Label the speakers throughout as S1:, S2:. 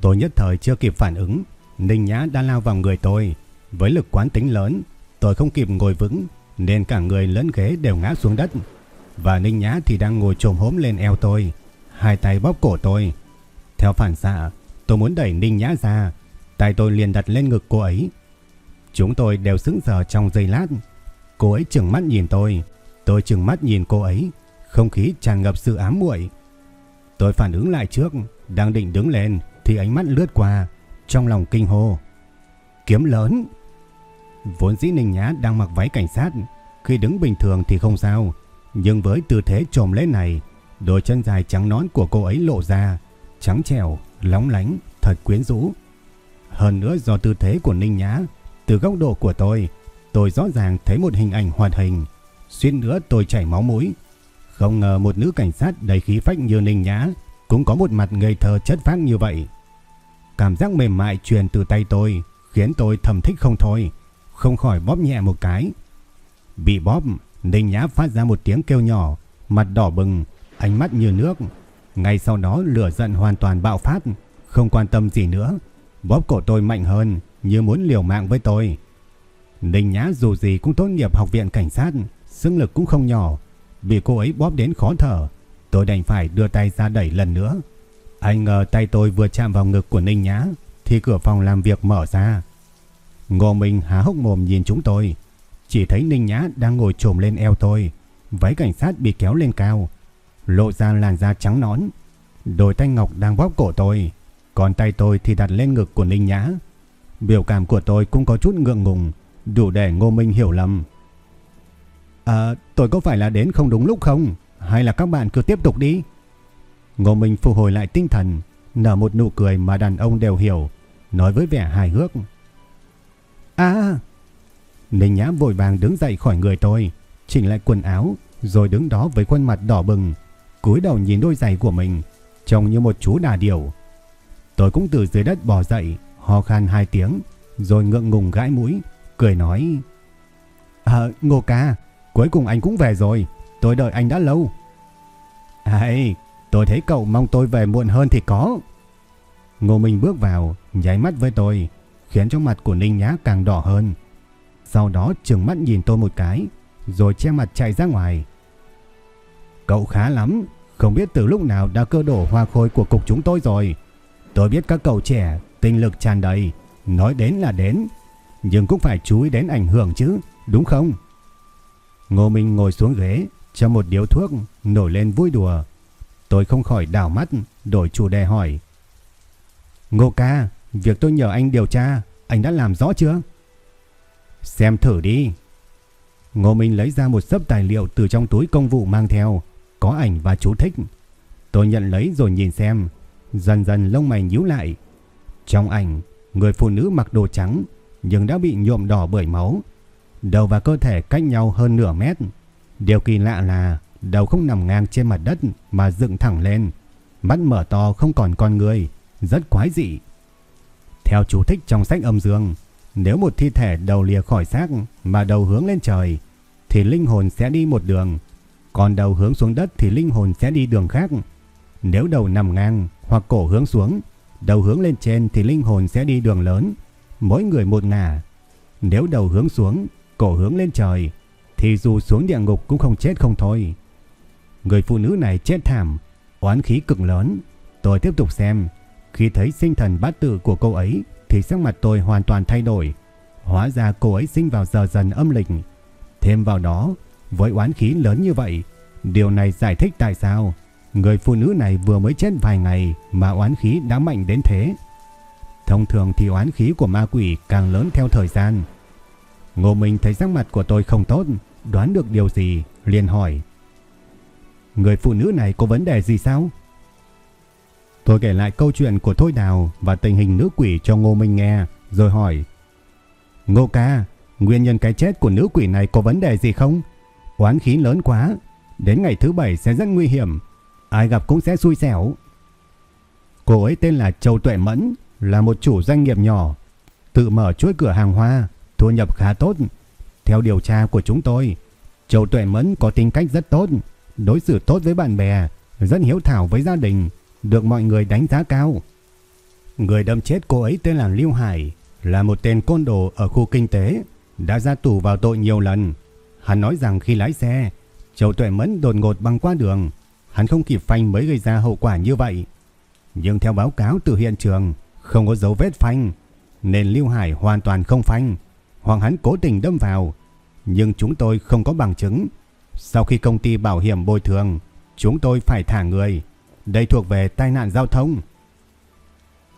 S1: Tôi nhất thời chưa kịp phản ứng, Ninh Nhã đã lao vào người tôi. Với lực quán tính lớn, tôi không kịp ngồi vững, nên cả người lẫn ghế đều ngã xuống đất. Và Ninh Nhã thì đang ngồi trồm hốm lên eo tôi, hai tay bóp cổ tôi. Theo phản xạ, tôi muốn đẩy Ninh Nhã ra, tay tôi liền đặt lên ngực cô ấy. Chúng tôi đều sững sờ trong giây lát. Cô ấy trừng mắt nhìn tôi, tôi trừng mắt nhìn cô ấy, không khí tràn ngập sự ám muội. Tôi phản ứng lại trước, đang định đứng lên thì ánh mắt lướt qua, trong lòng kinh hô. Kiếm lớn! Vốn dĩ Ninh Nhã đang mặc váy cảnh sát, khi đứng bình thường thì không sao, nhưng với tư thế trồm lên này, đôi chân dài trắng nón của cô ấy lộ ra, trắng trẻo, lóng lánh, thật quyến rũ. Hơn nữa do tư thế của Ninh Nhã, từ góc độ của tôi, tôi rõ ràng thấy một hình ảnh hoạt hình, xuyên nữa tôi chảy máu mũi. Không ngờ một nữ cảnh sát đầy khí phách như Ninh Nhã cũng có một mặt ngây thơ chất phác như vậy. Cảm giác mềm mại truyền từ tay tôi khiến tôi thầm thích không thôi, không khỏi bóp nhẹ một cái. Bị bóp, Ninh Nhã phát ra một tiếng kêu nhỏ, mặt đỏ bừng, ánh mắt như nước. Ngay sau đó lửa giận hoàn toàn bạo phát, không quan tâm gì nữa. Bóp cổ tôi mạnh hơn, như muốn liều mạng với tôi. Ninh Nhã dù gì cũng tốt nghiệp học viện cảnh sát, sức lực cũng không nhỏ. Bị cô ấy bóp đến khó thở, tôi đành phải đưa tay ra đẩy lần nữa. Anh ngờ tay tôi vừa chạm vào ngực của Ninh Nhã thì cửa phòng làm việc mở ra. Ngô Minh há hốc mồm nhìn chúng tôi. Chỉ thấy Ninh Nhã đang ngồi trồm lên eo tôi. Váy cảnh sát bị kéo lên cao. Lộ ra làn da trắng nón. Đôi tay ngọc đang bóp cổ tôi. Còn tay tôi thì đặt lên ngực của Ninh Nhã. Biểu cảm của tôi cũng có chút ngượng ngùng. Đủ để Ngô Minh hiểu lầm. À, tôi có phải là đến không đúng lúc không? Hay là các bạn cứ tiếp tục đi? Ngô Minh phục hồi lại tinh thần, nở một nụ cười mà đàn ông đều hiểu, nói với vẻ hài hước. À! Ninh Nhã vội vàng đứng dậy khỏi người tôi, chỉnh lại quần áo, rồi đứng đó với khuôn mặt đỏ bừng, cúi đầu nhìn đôi giày của mình, trông như một chú đà điểu. Tôi cũng từ dưới đất bò dậy, ho khan hai tiếng, rồi ngượng ngùng gãi mũi, cười nói. À, Ngô ca, cuối cùng anh cũng về rồi, tôi đợi anh đã lâu. Ây, Tôi thấy cậu mong tôi về muộn hơn thì có. Ngô Minh bước vào, nháy mắt với tôi, khiến cho mặt của Ninh Nhã càng đỏ hơn. Sau đó trừng mắt nhìn tôi một cái, rồi che mặt chạy ra ngoài. Cậu khá lắm, không biết từ lúc nào đã cơ đổ hoa khôi của cục chúng tôi rồi. Tôi biết các cậu trẻ, tinh lực tràn đầy, nói đến là đến, nhưng cũng phải chú ý đến ảnh hưởng chứ, đúng không? Ngô Minh ngồi xuống ghế, cho một điếu thuốc, nổi lên vui đùa. Tôi không khỏi đảo mắt, đổi chủ đề hỏi. Ngô ca, việc tôi nhờ anh điều tra, anh đã làm rõ chưa? Xem thử đi. Ngô Minh lấy ra một sấp tài liệu từ trong túi công vụ mang theo, có ảnh và chú thích. Tôi nhận lấy rồi nhìn xem, dần dần lông mày nhíu lại. Trong ảnh, người phụ nữ mặc đồ trắng nhưng đã bị nhuộm đỏ bởi máu. Đầu và cơ thể cách nhau hơn nửa mét. Điều kỳ lạ là đầu không nằm ngang trên mặt đất mà dựng thẳng lên, mắt mở to không còn con người, rất quái dị. Theo chú thích trong sách âm dương, nếu một thi thể đầu lìa khỏi xác mà đầu hướng lên trời, thì linh hồn sẽ đi một đường, còn đầu hướng xuống đất thì linh hồn sẽ đi đường khác. Nếu đầu nằm ngang hoặc cổ hướng xuống, đầu hướng lên trên thì linh hồn sẽ đi đường lớn, mỗi người một ngả. Nếu đầu hướng xuống, cổ hướng lên trời, thì dù xuống địa ngục cũng không chết không thôi. Người phụ nữ này chết thảm, oán khí cực lớn. Tôi tiếp tục xem. Khi thấy sinh thần bát tự của cô ấy thì sắc mặt tôi hoàn toàn thay đổi. Hóa ra cô ấy sinh vào giờ dần âm lịch. Thêm vào đó, với oán khí lớn như vậy, điều này giải thích tại sao người phụ nữ này vừa mới chết vài ngày mà oán khí đã mạnh đến thế. Thông thường thì oán khí của ma quỷ càng lớn theo thời gian. Ngô Minh thấy sắc mặt của tôi không tốt, đoán được điều gì, liền hỏi người phụ nữ này có vấn đề gì sao? Tôi kể lại câu chuyện của Thôi Đào và tình hình nữ quỷ cho Ngô Minh nghe, rồi hỏi. Ngô ca, nguyên nhân cái chết của nữ quỷ này có vấn đề gì không? Oán khí lớn quá, đến ngày thứ bảy sẽ rất nguy hiểm, ai gặp cũng sẽ xui xẻo. Cô ấy tên là Châu Tuệ Mẫn, là một chủ doanh nghiệp nhỏ, tự mở chuỗi cửa hàng hoa, thu nhập khá tốt. Theo điều tra của chúng tôi, Châu Tuệ Mẫn có tính cách rất tốt, đối xử tốt với bạn bè, rất hiếu thảo với gia đình, được mọi người đánh giá cao. Người đâm chết cô ấy tên là Lưu Hải, là một tên côn đồ ở khu kinh tế, đã ra tù vào tội nhiều lần. Hắn nói rằng khi lái xe, Châu Tuệ Mẫn đột ngột băng qua đường, hắn không kịp phanh mới gây ra hậu quả như vậy. Nhưng theo báo cáo từ hiện trường, không có dấu vết phanh, nên Lưu Hải hoàn toàn không phanh, hoặc hắn cố tình đâm vào. Nhưng chúng tôi không có bằng chứng. Sau khi công ty bảo hiểm bồi thường, chúng tôi phải thả người. Đây thuộc về tai nạn giao thông.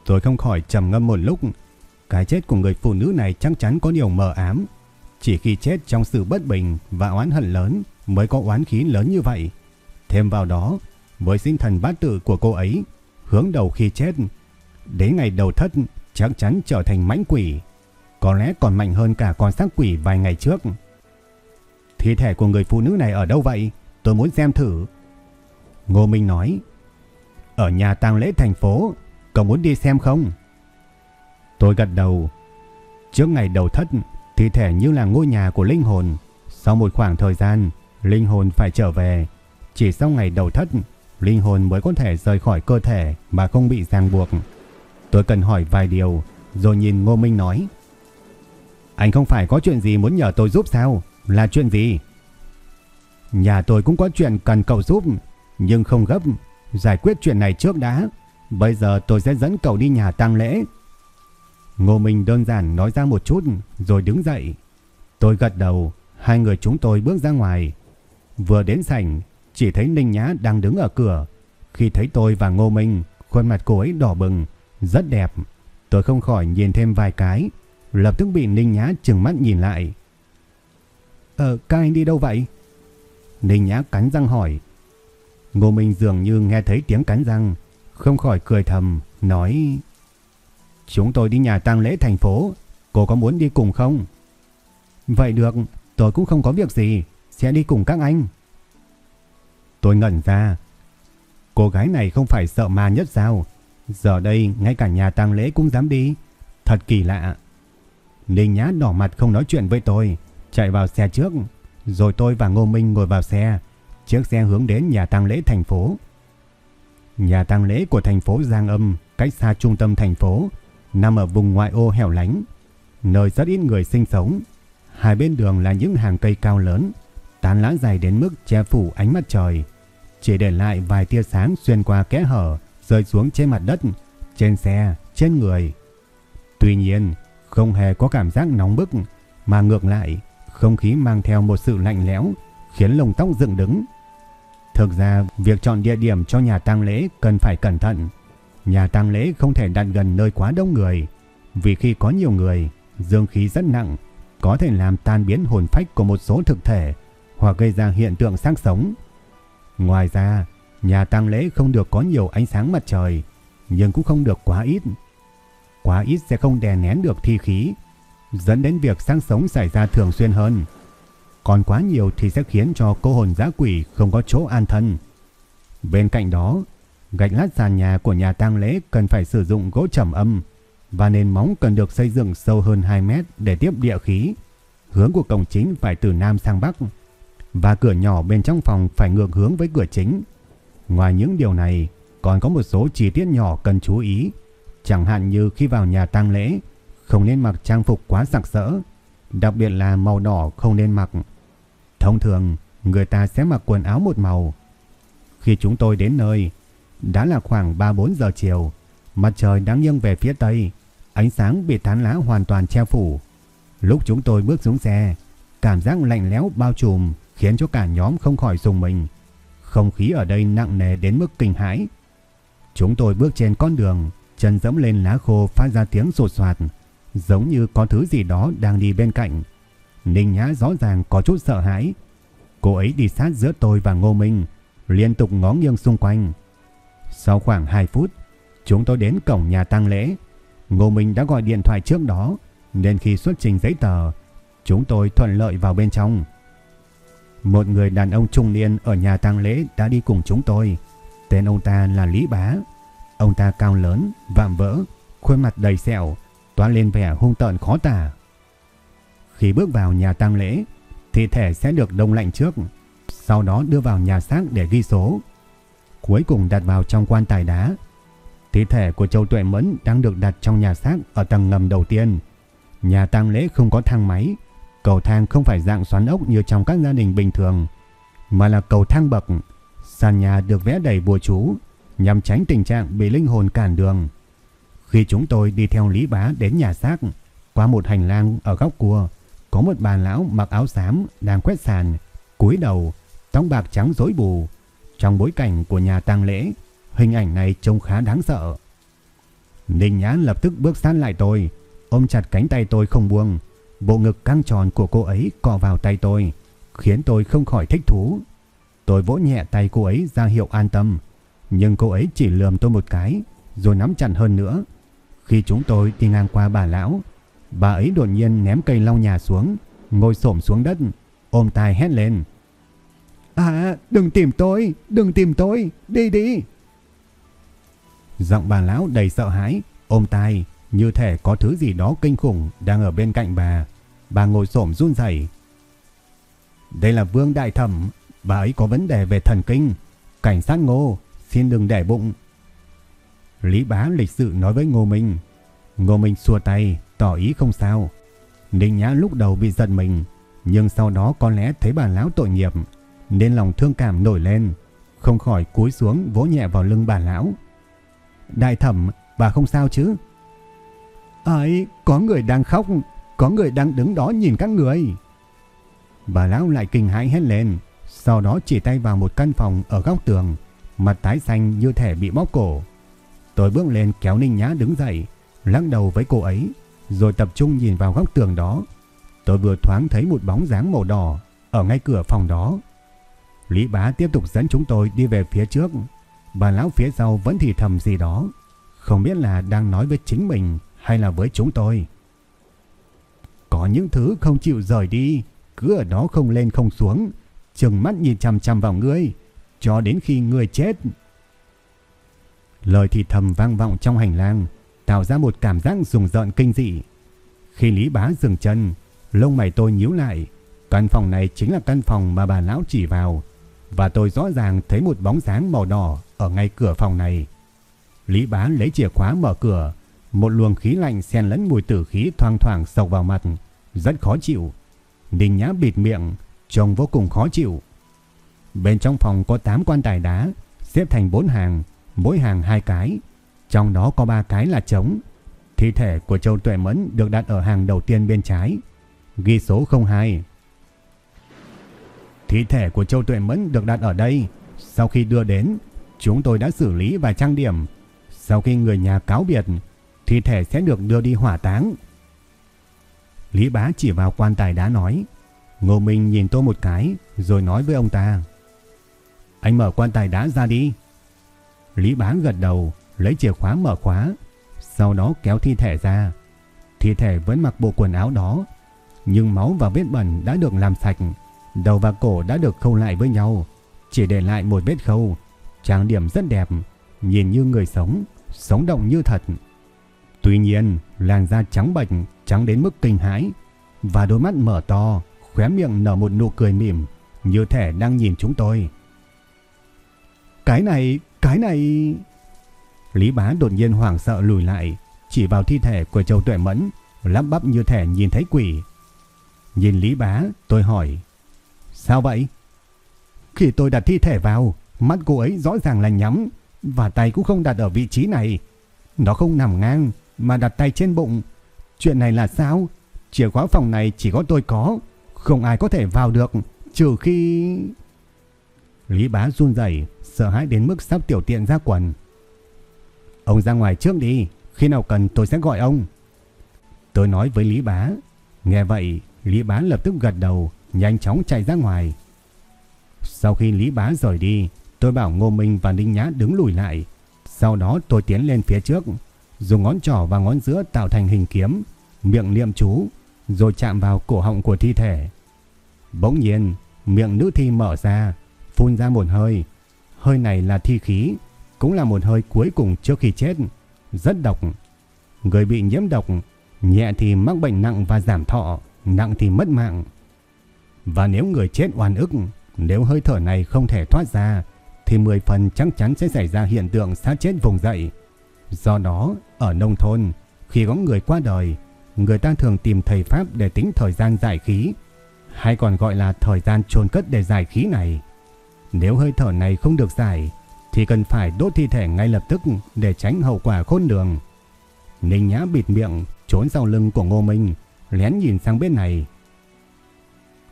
S1: Tôi không khỏi trầm ngâm một lúc. Cái chết của người phụ nữ này chắc chắn có điều mờ ám. Chỉ khi chết trong sự bất bình và oán hận lớn mới có oán khí lớn như vậy. Thêm vào đó, với sinh thần bát tự của cô ấy, hướng đầu khi chết, đến ngày đầu thất chắc chắn trở thành mãnh quỷ, có lẽ còn mạnh hơn cả con xác quỷ vài ngày trước. Thi thể của người phụ nữ này ở đâu vậy? Tôi muốn xem thử. Ngô Minh nói, ở nhà tang lễ thành phố, cậu muốn đi xem không? Tôi gật đầu. Trước ngày đầu thất, thi thể như là ngôi nhà của linh hồn. Sau một khoảng thời gian, linh hồn phải trở về. Chỉ sau ngày đầu thất, linh hồn mới có thể rời khỏi cơ thể mà không bị ràng buộc. Tôi cần hỏi vài điều, rồi nhìn Ngô Minh nói. Anh không phải có chuyện gì muốn nhờ tôi giúp sao? Là chuyện gì? Nhà tôi cũng có chuyện cần cậu giúp, nhưng không gấp. Giải quyết chuyện này trước đã. Bây giờ tôi sẽ dẫn cậu đi nhà tang lễ. Ngô Minh đơn giản nói ra một chút, rồi đứng dậy. Tôi gật đầu, hai người chúng tôi bước ra ngoài. Vừa đến sảnh, chỉ thấy Ninh Nhã đang đứng ở cửa. Khi thấy tôi và Ngô Minh, khuôn mặt cô ấy đỏ bừng, rất đẹp. Tôi không khỏi nhìn thêm vài cái, lập tức bị Ninh Nhã trừng mắt nhìn lại. Ờ, các anh đi đâu vậy? Ninh Nhã cắn răng hỏi. Ngô Minh dường như nghe thấy tiếng cắn răng, không khỏi cười thầm, nói Chúng tôi đi nhà tang lễ thành phố, cô có muốn đi cùng không? Vậy được, tôi cũng không có việc gì, sẽ đi cùng các anh. Tôi ngẩn ra. Cô gái này không phải sợ ma nhất sao? Giờ đây ngay cả nhà tang lễ cũng dám đi. Thật kỳ lạ. Ninh Nhã đỏ mặt không nói chuyện với tôi, chạy vào xe trước, rồi tôi và Ngô Minh ngồi vào xe. Chiếc xe hướng đến nhà tang lễ thành phố. Nhà tang lễ của thành phố Giang Âm, cách xa trung tâm thành phố, nằm ở vùng ngoại ô hẻo lánh, nơi rất ít người sinh sống. Hai bên đường là những hàng cây cao lớn, tán lá dài đến mức che phủ ánh mặt trời, chỉ để lại vài tia sáng xuyên qua kẽ hở rơi xuống trên mặt đất, trên xe, trên người. Tuy nhiên, không hề có cảm giác nóng bức, mà ngược lại, không khí mang theo một sự lạnh lẽo, khiến lông tóc dựng đứng. Thực ra, việc chọn địa điểm cho nhà tang lễ cần phải cẩn thận. Nhà tang lễ không thể đặt gần nơi quá đông người, vì khi có nhiều người, dương khí rất nặng, có thể làm tan biến hồn phách của một số thực thể hoặc gây ra hiện tượng xác sống. Ngoài ra, nhà tang lễ không được có nhiều ánh sáng mặt trời, nhưng cũng không được quá ít. Quá ít sẽ không đè nén được thi khí, dẫn đến việc sáng sống xảy ra thường xuyên hơn. Còn quá nhiều thì sẽ khiến cho cô hồn giã quỷ không có chỗ an thân. Bên cạnh đó, gạch lát sàn nhà của nhà tang lễ cần phải sử dụng gỗ trầm âm và nền móng cần được xây dựng sâu hơn 2 mét để tiếp địa khí. Hướng của cổng chính phải từ nam sang bắc và cửa nhỏ bên trong phòng phải ngược hướng với cửa chính. Ngoài những điều này, còn có một số chi tiết nhỏ cần chú ý, chẳng hạn như khi vào nhà tang lễ, không nên mặc trang phục quá sặc sỡ, đặc biệt là màu đỏ không nên mặc. Thông thường, người ta sẽ mặc quần áo một màu. Khi chúng tôi đến nơi, đã là khoảng 3-4 giờ chiều, mặt trời đang nghiêng về phía tây, ánh sáng bị tán lá hoàn toàn che phủ. Lúc chúng tôi bước xuống xe, cảm giác lạnh lẽo bao trùm khiến cho cả nhóm không khỏi dùng mình. Không khí ở đây nặng nề đến mức kinh hãi. Chúng tôi bước trên con đường, chân dẫm lên lá khô phát ra tiếng sột soạt, giống như có thứ gì đó đang đi bên cạnh. Ninh Nhã rõ ràng có chút sợ hãi. Cô ấy đi sát giữa tôi và Ngô Minh, liên tục ngó nghiêng xung quanh. Sau khoảng 2 phút, chúng tôi đến cổng nhà tang lễ. Ngô Minh đã gọi điện thoại trước đó, nên khi xuất trình giấy tờ, chúng tôi thuận lợi vào bên trong. Một người đàn ông trung niên ở nhà tang lễ đã đi cùng chúng tôi. Tên ông ta là Lý Bá. Ông ta cao lớn, vạm vỡ, khuôn mặt đầy sẹo, toán lên vẻ hung tợn khó tả. Khi bước vào nhà tang lễ, thi thể sẽ được đông lạnh trước, sau đó đưa vào nhà xác để ghi số. Cuối cùng đặt vào trong quan tài đá. Thi thể của Châu Tuệ Mẫn đang được đặt trong nhà xác ở tầng ngầm đầu tiên. Nhà tang lễ không có thang máy, cầu thang không phải dạng xoắn ốc như trong các gia đình bình thường, mà là cầu thang bậc. Sàn nhà được vẽ đầy bùa chú, nhằm tránh tình trạng bị linh hồn cản đường. Khi chúng tôi đi theo Lý Bá đến nhà xác, qua một hành lang ở góc cua, có một bà lão mặc áo xám đang quét sàn, cúi đầu, tóc bạc trắng rối bù. Trong bối cảnh của nhà tang lễ, hình ảnh này trông khá đáng sợ. Ninh Nhãn lập tức bước sát lại tôi, ôm chặt cánh tay tôi không buông. Bộ ngực căng tròn của cô ấy cọ vào tay tôi, khiến tôi không khỏi thích thú. Tôi vỗ nhẹ tay cô ấy ra hiệu an tâm, nhưng cô ấy chỉ lườm tôi một cái, rồi nắm chặt hơn nữa. Khi chúng tôi đi ngang qua bà lão, bà ấy đột nhiên ném cây lau nhà xuống, ngồi xổm xuống đất, ôm tai hét lên. À, đừng tìm tôi, đừng tìm tôi, đi đi. Giọng bà lão đầy sợ hãi, ôm tai, như thể có thứ gì đó kinh khủng đang ở bên cạnh bà. Bà ngồi xổm run rẩy. Đây là Vương Đại Thẩm, bà ấy có vấn đề về thần kinh. Cảnh sát Ngô, xin đừng để bụng. Lý Bá lịch sự nói với Ngô Minh. Ngô Minh xua tay, tỏ ý không sao. Ninh Nhã lúc đầu bị giận mình, nhưng sau đó có lẽ thấy bà lão tội nghiệp, nên lòng thương cảm nổi lên, không khỏi cúi xuống vỗ nhẹ vào lưng bà lão. Đại thẩm, bà không sao chứ? Ấy, có người đang khóc, có người đang đứng đó nhìn các người. Bà lão lại kinh hãi hét lên, sau đó chỉ tay vào một căn phòng ở góc tường, mặt tái xanh như thể bị bóp cổ. Tôi bước lên kéo Ninh Nhã đứng dậy, lắc đầu với cô ấy, rồi tập trung nhìn vào góc tường đó. Tôi vừa thoáng thấy một bóng dáng màu đỏ ở ngay cửa phòng đó. Lý bá tiếp tục dẫn chúng tôi đi về phía trước. Bà lão phía sau vẫn thì thầm gì đó. Không biết là đang nói với chính mình hay là với chúng tôi. Có những thứ không chịu rời đi, cứ ở đó không lên không xuống, chừng mắt nhìn chằm chằm vào ngươi, cho đến khi ngươi chết. Lời thì thầm vang vọng trong hành lang, tạo ra một cảm giác rùng rợn kinh dị. Khi Lý Bá dừng chân, lông mày tôi nhíu lại, căn phòng này chính là căn phòng mà bà lão chỉ vào, và tôi rõ ràng thấy một bóng dáng màu đỏ ở ngay cửa phòng này. Lý Bá lấy chìa khóa mở cửa, một luồng khí lạnh xen lẫn mùi tử khí thoang thoảng sộc vào mặt, rất khó chịu. Ninh Nhã bịt miệng, trông vô cùng khó chịu. Bên trong phòng có 8 quan tài đá, xếp thành 4 hàng, mỗi hàng hai cái, trong đó có ba cái là trống. Thi thể của Châu Tuệ Mẫn được đặt ở hàng đầu tiên bên trái, ghi số 02. Thi thể của Châu Tuệ Mẫn được đặt ở đây, sau khi đưa đến, chúng tôi đã xử lý và trang điểm. Sau khi người nhà cáo biệt, thi thể sẽ được đưa đi hỏa táng. Lý Bá chỉ vào quan tài đá nói. Ngô Minh nhìn tôi một cái rồi nói với ông ta. Anh mở quan tài đá ra đi. Lý Bá gật đầu lấy chìa khóa mở khóa. Sau đó kéo thi thể ra. Thi thể vẫn mặc bộ quần áo đó. Nhưng máu và vết bẩn đã được làm sạch. Đầu và cổ đã được khâu lại với nhau. Chỉ để lại một vết khâu. Trang điểm rất đẹp. Nhìn như người sống. Sống động như thật. Tuy nhiên, làn da trắng bệch, trắng đến mức kinh hãi và đôi mắt mở to, khóe miệng nở một nụ cười mỉm, như thể đang nhìn chúng tôi. Cái này, cái này... Lý bá đột nhiên hoảng sợ lùi lại, chỉ vào thi thể của Châu Tuệ Mẫn, lắp bắp như thể nhìn thấy quỷ. Nhìn Lý bá, tôi hỏi, sao vậy? Khi tôi đặt thi thể vào, mắt cô ấy rõ ràng là nhắm, và tay cũng không đặt ở vị trí này. Nó không nằm ngang, mà đặt tay trên bụng. Chuyện này là sao? Chìa khóa phòng này chỉ có tôi có, không ai có thể vào được, trừ khi... Lý bá run rẩy sợ hãi đến mức sắp tiểu tiện ra quần. Ông ra ngoài trước đi, khi nào cần tôi sẽ gọi ông. Tôi nói với Lý bá. Nghe vậy, Lý bá lập tức gật đầu, nhanh chóng chạy ra ngoài. Sau khi Lý bá rời đi, Tôi bảo Ngô Minh và Ninh Nhã đứng lùi lại. Sau đó tôi tiến lên phía trước, dùng ngón trỏ và ngón giữa tạo thành hình kiếm, miệng niệm chú, rồi chạm vào cổ họng của thi thể. Bỗng nhiên, miệng nữ thi mở ra, phun ra một hơi. Hơi này là thi khí, cũng là một hơi cuối cùng trước khi chết, rất độc. Người bị nhiễm độc, nhẹ thì mắc bệnh nặng và giảm thọ, nặng thì mất mạng. Và nếu người chết oan ức, nếu hơi thở này không thể thoát ra, thì 10 phần chắc chắn sẽ xảy ra hiện tượng sát chết vùng dậy. Do đó, ở nông thôn, khi có người qua đời, người ta thường tìm thầy Pháp để tính thời gian giải khí, hay còn gọi là thời gian chôn cất để giải khí này. Nếu hơi thở này không được giải, thì cần phải đốt thi thể ngay lập tức để tránh hậu quả khôn lường. Ninh Nhã bịt miệng, trốn sau lưng của Ngô Minh, lén nhìn sang bên này.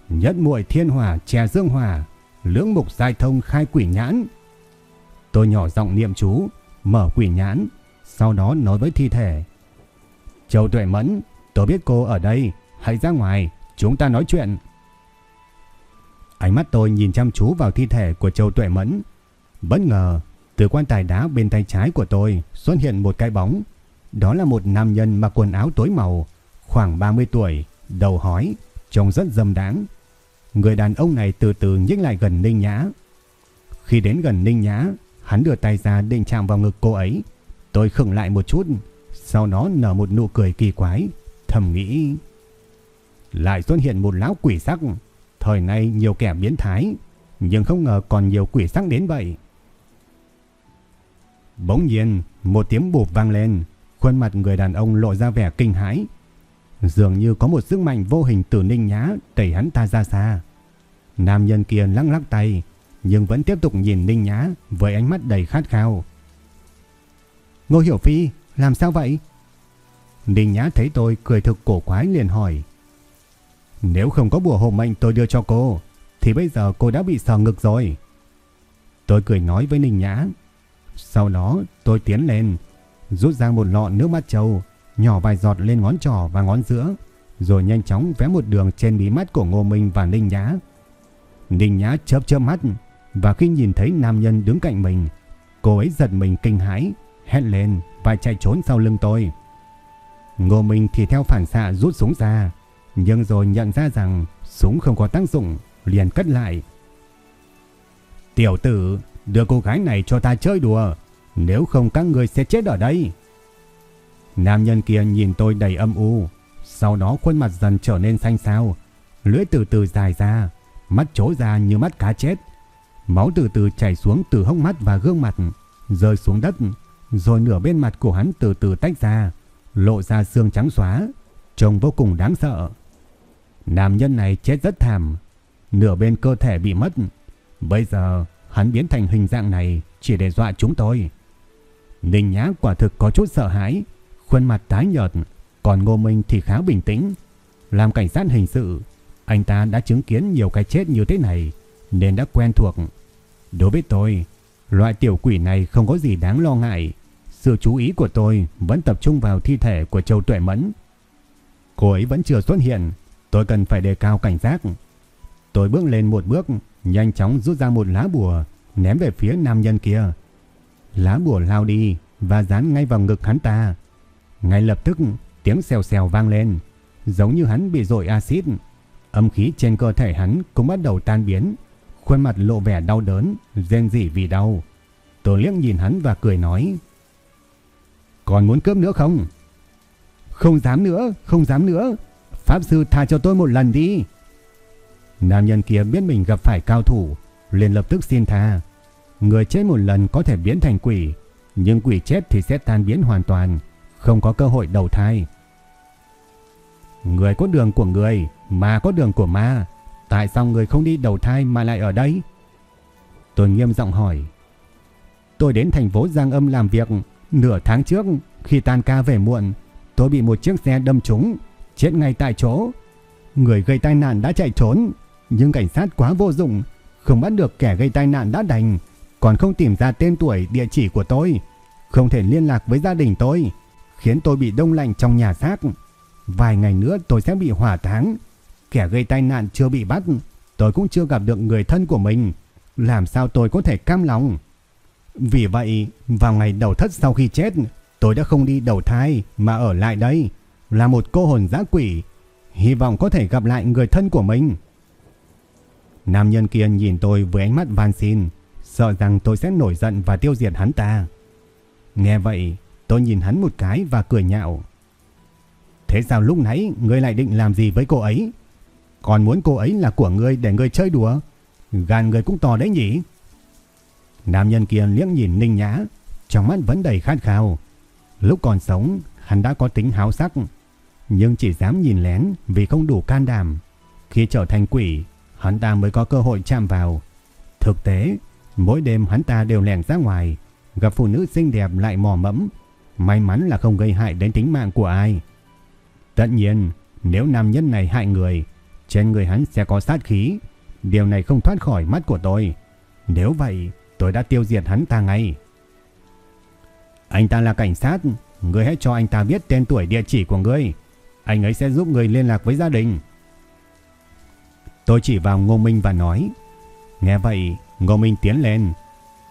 S1: Nhất muội thiên hỏa che dương hỏa, lưỡng mục giai thông khai quỷ nhãn. Tôi nhỏ giọng niệm chú, mở quỷ nhãn, sau đó nói với thi thể. Châu Tuệ Mẫn, tôi biết cô ở đây, hãy ra ngoài, chúng ta nói chuyện. Ánh mắt tôi nhìn chăm chú vào thi thể của Châu Tuệ Mẫn. Bất ngờ, từ quan tài đá bên tay trái của tôi xuất hiện một cái bóng. Đó là một nam nhân mặc quần áo tối màu, khoảng 30 tuổi, đầu hói, trông rất dâm đáng. Người đàn ông này từ từ nhích lại gần Ninh Nhã. Khi đến gần Ninh Nhã, hắn đưa tay ra định chạm vào ngực cô ấy. Tôi khựng lại một chút, sau đó nở một nụ cười kỳ quái, thầm nghĩ. Lại xuất hiện một lão quỷ sắc, thời nay nhiều kẻ biến thái, nhưng không ngờ còn nhiều quỷ sắc đến vậy. Bỗng nhiên, một tiếng bụp vang lên, khuôn mặt người đàn ông lộ ra vẻ kinh hãi. Dường như có một sức mạnh vô hình từ ninh nhã đẩy hắn ta ra xa. Nam nhân kia lắc lắc tay, nhưng vẫn tiếp tục nhìn ninh nhã với ánh mắt đầy khát khao. Ngô Hiểu Phi, làm sao vậy? Ninh nhã thấy tôi cười thực cổ quái liền hỏi. Nếu không có bùa hộ mệnh tôi đưa cho cô, thì bây giờ cô đã bị sờ ngực rồi. Tôi cười nói với Ninh Nhã. Sau đó tôi tiến lên, rút ra một lọ nước mắt trâu, nhỏ vài giọt lên ngón trỏ và ngón giữa, rồi nhanh chóng vẽ một đường trên bí mắt của Ngô Minh và Ninh Nhã. Ninh Nhã chớp chớp mắt, và khi nhìn thấy nam nhân đứng cạnh mình, cô ấy giật mình kinh hãi, hét lên và chạy trốn sau lưng tôi. Ngô Minh thì theo phản xạ rút súng ra, nhưng rồi nhận ra rằng súng không có tác dụng, liền cất lại. Tiểu tử, đưa cô gái này cho ta chơi đùa, nếu không các người sẽ chết ở đây. Nam nhân kia nhìn tôi đầy âm u, sau đó khuôn mặt dần trở nên xanh xao, lưỡi từ từ dài ra, mắt trố ra như mắt cá chết. Máu từ từ chảy xuống từ hốc mắt và gương mặt, rơi xuống đất, rồi nửa bên mặt của hắn từ từ tách ra, lộ ra xương trắng xóa, trông vô cùng đáng sợ. Nam nhân này chết rất thảm, nửa bên cơ thể bị mất. Bây giờ hắn biến thành hình dạng này chỉ để dọa chúng tôi. Ninh Nhã quả thực có chút sợ hãi, khuôn mặt tái nhợt, còn Ngô Minh thì khá bình tĩnh. Làm cảnh sát hình sự, anh ta đã chứng kiến nhiều cái chết như thế này nên đã quen thuộc. Đối với tôi, loại tiểu quỷ này không có gì đáng lo ngại. Sự chú ý của tôi vẫn tập trung vào thi thể của Châu Tuệ Mẫn. Cô ấy vẫn chưa xuất hiện, tôi cần phải đề cao cảnh giác. Tôi bước lên một bước, nhanh chóng rút ra một lá bùa, ném về phía nam nhân kia. Lá bùa lao đi và dán ngay vào ngực hắn ta. Ngay lập tức, tiếng xèo xèo vang lên, giống như hắn bị dội axit. Âm khí trên cơ thể hắn cũng bắt đầu tan biến, khuôn mặt lộ vẻ đau đớn, rên rỉ vì đau. Tôi liếc nhìn hắn và cười nói: "Còn muốn cướp nữa không?" "Không dám nữa, không dám nữa. Pháp sư tha cho tôi một lần đi." Nam nhân kia biết mình gặp phải cao thủ, liền lập tức xin tha. Người chết một lần có thể biến thành quỷ, nhưng quỷ chết thì sẽ tan biến hoàn toàn, không có cơ hội đầu thai. Người có đường của người, mà có đường của ma, tại sao người không đi đầu thai mà lại ở đây? Tôi nghiêm giọng hỏi. Tôi đến thành phố Giang Âm làm việc, nửa tháng trước khi tan ca về muộn, tôi bị một chiếc xe đâm trúng, chết ngay tại chỗ. Người gây tai nạn đã chạy trốn, nhưng cảnh sát quá vô dụng, không bắt được kẻ gây tai nạn đã đành, còn không tìm ra tên tuổi địa chỉ của tôi, không thể liên lạc với gia đình tôi, khiến tôi bị đông lạnh trong nhà xác. Vài ngày nữa tôi sẽ bị hỏa táng, kẻ gây tai nạn chưa bị bắt, tôi cũng chưa gặp được người thân của mình, làm sao tôi có thể cam lòng? Vì vậy, vào ngày đầu thất sau khi chết, tôi đã không đi đầu thai mà ở lại đây, là một cô hồn dã quỷ, hy vọng có thể gặp lại người thân của mình. Nam nhân kia nhìn tôi với ánh mắt van xin, sợ rằng tôi sẽ nổi giận và tiêu diệt hắn ta. Nghe vậy, tôi nhìn hắn một cái và cười nhạo. Thế sao lúc nãy ngươi lại định làm gì với cô ấy? Còn muốn cô ấy là của ngươi để ngươi chơi đùa? Gan ngươi cũng to đấy nhỉ? Nam nhân kia liếc nhìn Ninh Nhã, trong mắt vẫn đầy khát khao. Lúc còn sống, hắn đã có tính háo sắc, nhưng chỉ dám nhìn lén vì không đủ can đảm. Khi trở thành quỷ, hắn ta mới có cơ hội chạm vào. Thực tế, mỗi đêm hắn ta đều lẻn ra ngoài, gặp phụ nữ xinh đẹp lại mò mẫm, may mắn là không gây hại đến tính mạng của ai. Tất nhiên, nếu nam nhân này hại người, trên người hắn sẽ có sát khí, điều này không thoát khỏi mắt của tôi. Nếu vậy, tôi đã tiêu diệt hắn ta ngay. Anh ta là cảnh sát, ngươi hãy cho anh ta biết tên tuổi địa chỉ của ngươi. Anh ấy sẽ giúp người liên lạc với gia đình. Tôi chỉ vào Ngô Minh và nói. Nghe vậy, Ngô Minh tiến lên.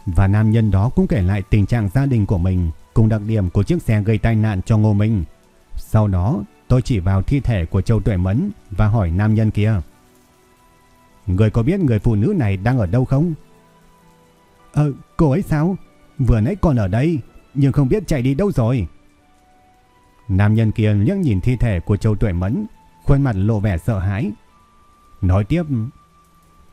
S1: Và nam nhân đó cũng kể lại tình trạng gia đình của mình cùng đặc điểm của chiếc xe gây tai nạn cho Ngô Minh. Sau đó, tôi chỉ vào thi thể của Châu Tuệ Mẫn và hỏi nam nhân kia. Người có biết người phụ nữ này đang ở đâu không? Ờ, cô ấy sao? Vừa nãy còn ở đây, nhưng không biết chạy đi đâu rồi. Nam nhân kia liếc nhìn thi thể của Châu Tuệ Mẫn, khuôn mặt lộ vẻ sợ hãi. Nói tiếp,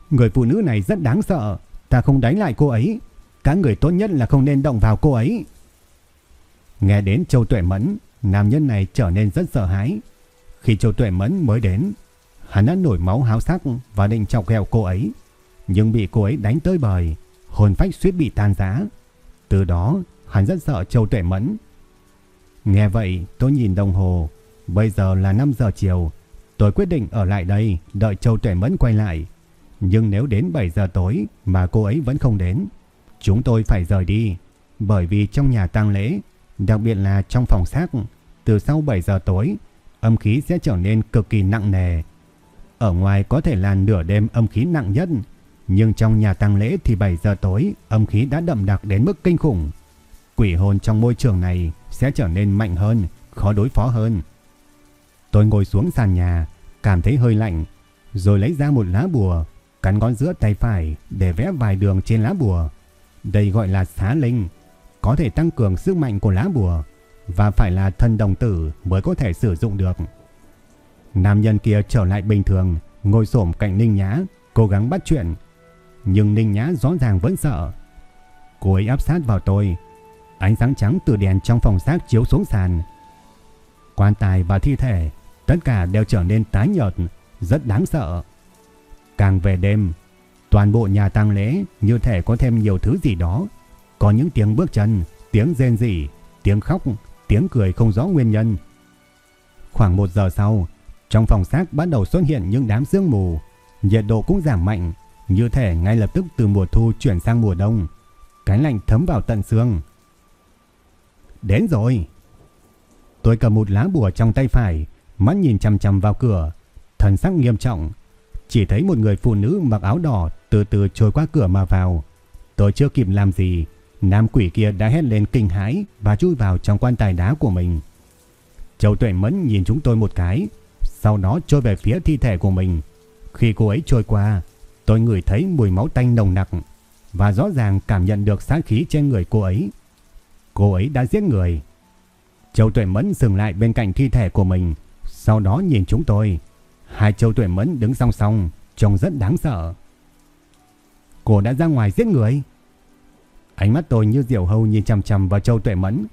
S1: người phụ nữ này rất đáng sợ, ta không đánh lại cô ấy, các người tốt nhất là không nên động vào cô ấy. Nghe đến Châu Tuệ Mẫn, nam nhân này trở nên rất sợ hãi. Khi Châu Tuệ Mẫn mới đến, hắn đã nổi máu háo sắc và định chọc ghẹo cô ấy, nhưng bị cô ấy đánh tới bời, hồn phách suýt bị tan rã. Từ đó, hắn rất sợ Châu Tuệ Mẫn. Nghe vậy, tôi nhìn đồng hồ, bây giờ là 5 giờ chiều, tôi quyết định ở lại đây đợi Châu Tuệ Mẫn quay lại. Nhưng nếu đến 7 giờ tối mà cô ấy vẫn không đến, chúng tôi phải rời đi, bởi vì trong nhà tang lễ, đặc biệt là trong phòng xác, từ sau 7 giờ tối, âm khí sẽ trở nên cực kỳ nặng nề. Ở ngoài có thể là nửa đêm âm khí nặng nhất, nhưng trong nhà tang lễ thì 7 giờ tối âm khí đã đậm đặc đến mức kinh khủng. Quỷ hồn trong môi trường này sẽ trở nên mạnh hơn, khó đối phó hơn. Tôi ngồi xuống sàn nhà, cảm thấy hơi lạnh, rồi lấy ra một lá bùa, cắn ngón giữa tay phải để vẽ vài đường trên lá bùa. Đây gọi là xá linh, có thể tăng cường sức mạnh của lá bùa và phải là thân đồng tử mới có thể sử dụng được. Nam nhân kia trở lại bình thường, ngồi xổm cạnh Ninh Nhã, cố gắng bắt chuyện. Nhưng Ninh Nhã rõ ràng vẫn sợ. Cô ấy áp sát vào tôi. Ánh sáng trắng từ đèn trong phòng xác chiếu xuống sàn. Quan tài và thi thể, tất cả đều trở nên tái nhợt, rất đáng sợ. Càng về đêm, toàn bộ nhà tang lễ như thể có thêm nhiều thứ gì đó. Có những tiếng bước chân, tiếng rên rỉ, tiếng khóc, tiếng cười không rõ nguyên nhân. Khoảng một giờ sau, trong phòng xác bắt đầu xuất hiện những đám sương mù, nhiệt độ cũng giảm mạnh, như thể ngay lập tức từ mùa thu chuyển sang mùa đông. Cái lạnh thấm vào tận xương. Đến rồi. Tôi cầm một lá bùa trong tay phải, mắt nhìn chằm chằm vào cửa, thần sắc nghiêm trọng. Chỉ thấy một người phụ nữ mặc áo đỏ từ từ trôi qua cửa mà vào. Tôi chưa kịp làm gì, nam quỷ kia đã hét lên kinh hãi và chui vào trong quan tài đá của mình. Châu Tuệ Mẫn nhìn chúng tôi một cái, sau đó trôi về phía thi thể của mình. Khi cô ấy trôi qua, tôi ngửi thấy mùi máu tanh nồng nặc và rõ ràng cảm nhận được sát khí trên người cô ấy. Cô ấy đã giết người. Châu Tuệ Mẫn dừng lại bên cạnh thi thể của mình, sau đó nhìn chúng tôi. Hai Châu Tuệ Mẫn đứng song song, trông rất đáng sợ. Cô đã ra ngoài giết người. Ánh mắt tôi như diều hâu nhìn chằm chằm vào Châu Tuệ Mẫn,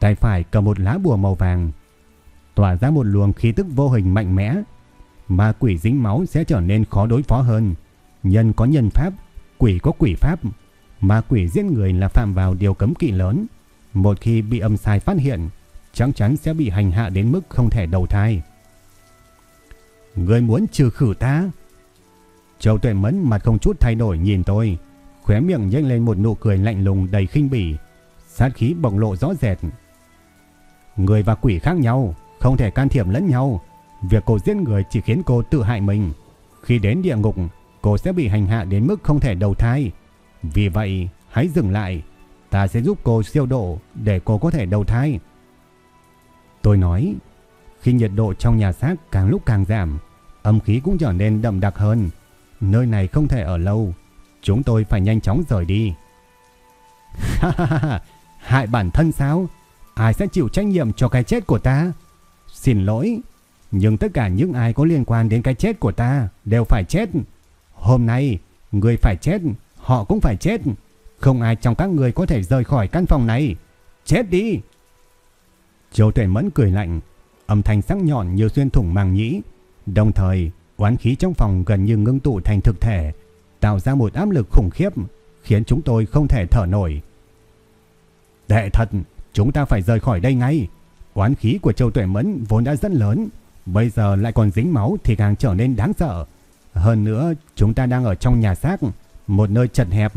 S1: tay phải cầm một lá bùa màu vàng, tỏa ra một luồng khí tức vô hình mạnh mẽ. Ma quỷ dính máu sẽ trở nên khó đối phó hơn. Nhân có nhân pháp, quỷ có quỷ pháp. Ma quỷ giết người là phạm vào điều cấm kỵ lớn. Một khi bị âm sai phát hiện, chắc chắn sẽ bị hành hạ đến mức không thể đầu thai. Người muốn trừ khử ta? Châu Tuệ Mẫn mặt không chút thay đổi nhìn tôi, khóe miệng nhếch lên một nụ cười lạnh lùng đầy khinh bỉ, sát khí bộc lộ rõ rệt. Người và quỷ khác nhau, không thể can thiệp lẫn nhau. Việc cô giết người chỉ khiến cô tự hại mình. Khi đến địa ngục, cô sẽ bị hành hạ đến mức không thể đầu thai, Vì vậy, hãy dừng lại. Ta sẽ giúp cô siêu độ để cô có thể đầu thai. Tôi nói, khi nhiệt độ trong nhà xác càng lúc càng giảm, âm khí cũng trở nên đậm đặc hơn. Nơi này không thể ở lâu. Chúng tôi phải nhanh chóng rời đi. Ha ha ha, hại bản thân sao? Ai sẽ chịu trách nhiệm cho cái chết của ta? Xin lỗi, nhưng tất cả những ai có liên quan đến cái chết của ta đều phải chết. Hôm nay, người phải chết, họ cũng phải chết. Không ai trong các người có thể rời khỏi căn phòng này. Chết đi! Châu Tuệ Mẫn cười lạnh, âm thanh sắc nhọn như xuyên thủng màng nhĩ. Đồng thời, oán khí trong phòng gần như ngưng tụ thành thực thể, tạo ra một áp lực khủng khiếp, khiến chúng tôi không thể thở nổi. đệ thật, chúng ta phải rời khỏi đây ngay. Oán khí của Châu Tuệ Mẫn vốn đã rất lớn, bây giờ lại còn dính máu thì càng trở nên đáng sợ. Hơn nữa, chúng ta đang ở trong nhà xác, một nơi chật hẹp,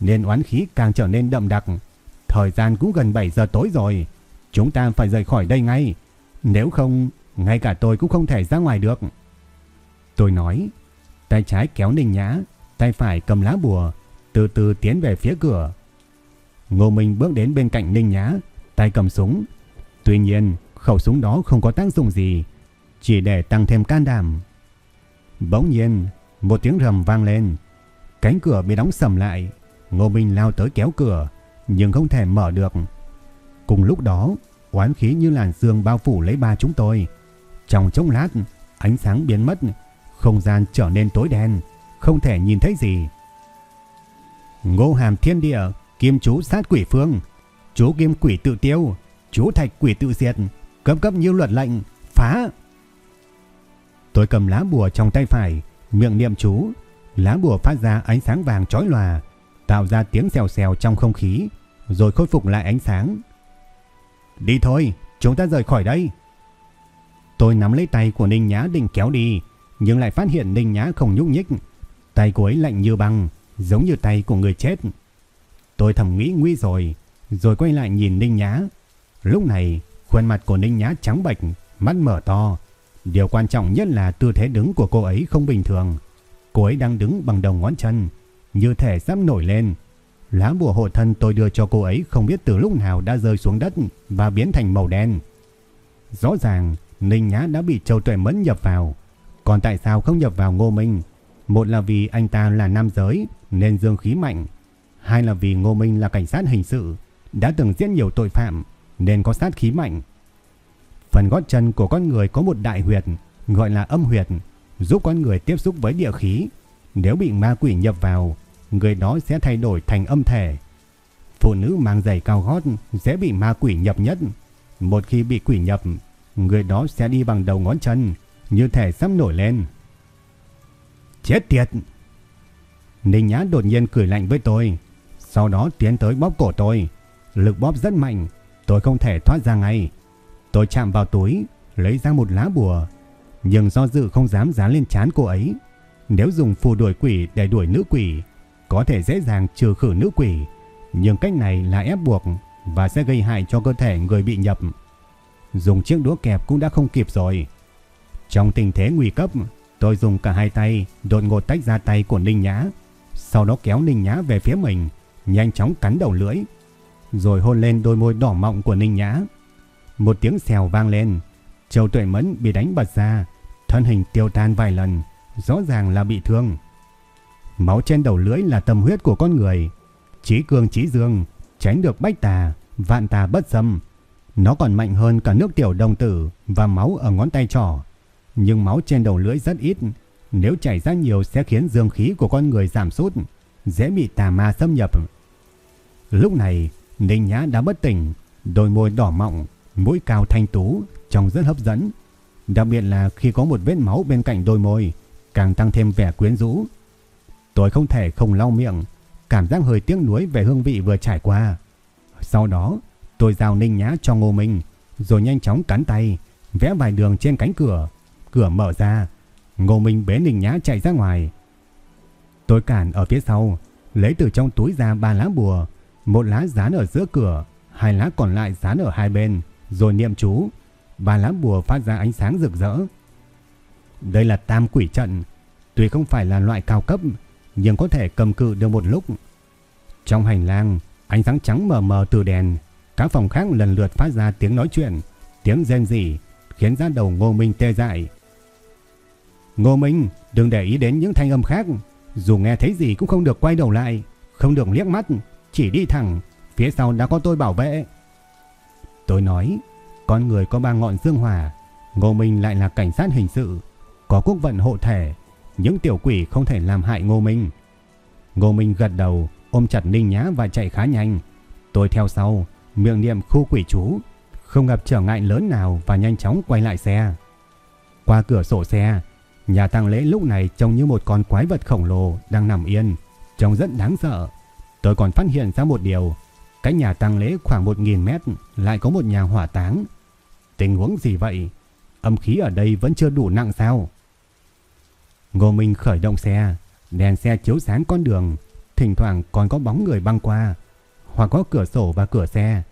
S1: nên oán khí càng trở nên đậm đặc. Thời gian cũng gần 7 giờ tối rồi, chúng ta phải rời khỏi đây ngay. Nếu không, ngay cả tôi cũng không thể ra ngoài được. Tôi nói, tay trái kéo Ninh Nhã, tay phải cầm lá bùa, từ từ tiến về phía cửa. Ngô Minh bước đến bên cạnh Ninh Nhã, tay cầm súng. Tuy nhiên, khẩu súng đó không có tác dụng gì, chỉ để tăng thêm can đảm. Bỗng nhiên, một tiếng rầm vang lên, cánh cửa bị đóng sầm lại. Ngô Minh lao tới kéo cửa, nhưng không thể mở được. Cùng lúc đó, oán khí như làn sương bao phủ lấy ba chúng tôi. Trong chốc lát, ánh sáng biến mất, không gian trở nên tối đen, không thể nhìn thấy gì. Ngô Hàm Thiên Địa, Kim chú sát quỷ phương, chú Kim quỷ tự tiêu, chú Thạch quỷ tự diệt, cấp cấp như luật lệnh, phá. Tôi cầm lá bùa trong tay phải, miệng niệm chú, lá bùa phát ra ánh sáng vàng chói lòa, tạo ra tiếng xèo xèo trong không khí, rồi khôi phục lại ánh sáng. Đi thôi, chúng ta rời khỏi đây. Tôi nắm lấy tay của Ninh Nhã định kéo đi, nhưng lại phát hiện Ninh Nhã không nhúc nhích. Tay cô ấy lạnh như băng, giống như tay của người chết. Tôi thầm nghĩ nguy rồi, rồi quay lại nhìn Ninh Nhã. Lúc này, khuôn mặt của Ninh Nhã trắng bệch, mắt mở to. Điều quan trọng nhất là tư thế đứng của cô ấy không bình thường. Cô ấy đang đứng bằng đầu ngón chân, như thể sắp nổi lên. Lá bùa hộ thân tôi đưa cho cô ấy không biết từ lúc nào đã rơi xuống đất và biến thành màu đen. Rõ ràng, Ninh Nhã đã bị Châu Tuệ Mẫn nhập vào. Còn tại sao không nhập vào Ngô Minh? Một là vì anh ta là nam giới nên dương khí mạnh. Hai là vì Ngô Minh là cảnh sát hình sự, đã từng giết nhiều tội phạm nên có sát khí mạnh. Phần gót chân của con người có một đại huyệt gọi là âm huyệt, giúp con người tiếp xúc với địa khí. Nếu bị ma quỷ nhập vào, người đó sẽ thay đổi thành âm thể. Phụ nữ mang giày cao gót sẽ bị ma quỷ nhập nhất. Một khi bị quỷ nhập, người đó sẽ đi bằng đầu ngón chân, như thể sắp nổi lên. Chết tiệt! Ninh Nhã đột nhiên cười lạnh với tôi, sau đó tiến tới bóp cổ tôi. Lực bóp rất mạnh, tôi không thể thoát ra ngay. Tôi chạm vào túi, lấy ra một lá bùa, nhưng do dự không dám dán lên trán cô ấy. Nếu dùng phù đuổi quỷ để đuổi nữ quỷ, có thể dễ dàng trừ khử nữ quỷ, nhưng cách này là ép buộc và sẽ gây hại cho cơ thể người bị nhập. Dùng chiếc đũa kẹp cũng đã không kịp rồi. Trong tình thế nguy cấp, tôi dùng cả hai tay đột ngột tách ra tay của Ninh Nhã, sau đó kéo Ninh Nhã về phía mình, nhanh chóng cắn đầu lưỡi, rồi hôn lên đôi môi đỏ mọng của Ninh Nhã. Một tiếng xèo vang lên, Châu Tuệ Mẫn bị đánh bật ra, thân hình tiêu tan vài lần, rõ ràng là bị thương. Máu trên đầu lưỡi là tâm huyết của con người, trí cường trí dương, tránh được bách tà, vạn tà bất xâm. Nó còn mạnh hơn cả nước tiểu đồng tử và máu ở ngón tay trỏ. Nhưng máu trên đầu lưỡi rất ít, nếu chảy ra nhiều sẽ khiến dương khí của con người giảm sút, dễ bị tà ma xâm nhập. Lúc này, Ninh Nhã đã bất tỉnh, đôi môi đỏ mọng, mũi cao thanh tú, trông rất hấp dẫn. Đặc biệt là khi có một vết máu bên cạnh đôi môi, càng tăng thêm vẻ quyến rũ. Tôi không thể không lau miệng, cảm giác hơi tiếc nuối về hương vị vừa trải qua. Sau đó, tôi giao Ninh Nhã cho Ngô Minh, rồi nhanh chóng cắn tay, vẽ vài đường trên cánh cửa. Cửa mở ra, Ngô Minh bế Ninh Nhã chạy ra ngoài. Tôi cản ở phía sau, lấy từ trong túi ra ba lá bùa, một lá dán ở giữa cửa, hai lá còn lại dán ở hai bên, rồi niệm chú. Ba lá bùa phát ra ánh sáng rực rỡ. Đây là tam quỷ trận, tuy không phải là loại cao cấp, nhưng có thể cầm cự được một lúc. Trong hành lang, ánh sáng trắng mờ mờ từ đèn, các phòng khác lần lượt phát ra tiếng nói chuyện, tiếng rên rỉ, khiến da đầu Ngô Minh tê dại. Ngô Minh, đừng để ý đến những thanh âm khác, dù nghe thấy gì cũng không được quay đầu lại, không được liếc mắt, chỉ đi thẳng, phía sau đã có tôi bảo vệ. Tôi nói, con người có ba ngọn dương hỏa, Ngô Minh lại là cảnh sát hình sự, có quốc vận hộ thể, những tiểu quỷ không thể làm hại Ngô Minh. Ngô Minh gật đầu, ôm chặt Ninh Nhã và chạy khá nhanh. Tôi theo sau, miệng niệm khu quỷ chú, không gặp trở ngại lớn nào và nhanh chóng quay lại xe. Qua cửa sổ xe, nhà tang lễ lúc này trông như một con quái vật khổng lồ đang nằm yên, trông rất đáng sợ. Tôi còn phát hiện ra một điều, cách nhà tang lễ khoảng 1.000 mét lại có một nhà hỏa táng. Tình huống gì vậy? Âm khí ở đây vẫn chưa đủ nặng sao? Ngô Minh khởi động xe, đèn xe chiếu sáng con đường, thỉnh thoảng còn có bóng người băng qua, hoặc có cửa sổ và cửa xe.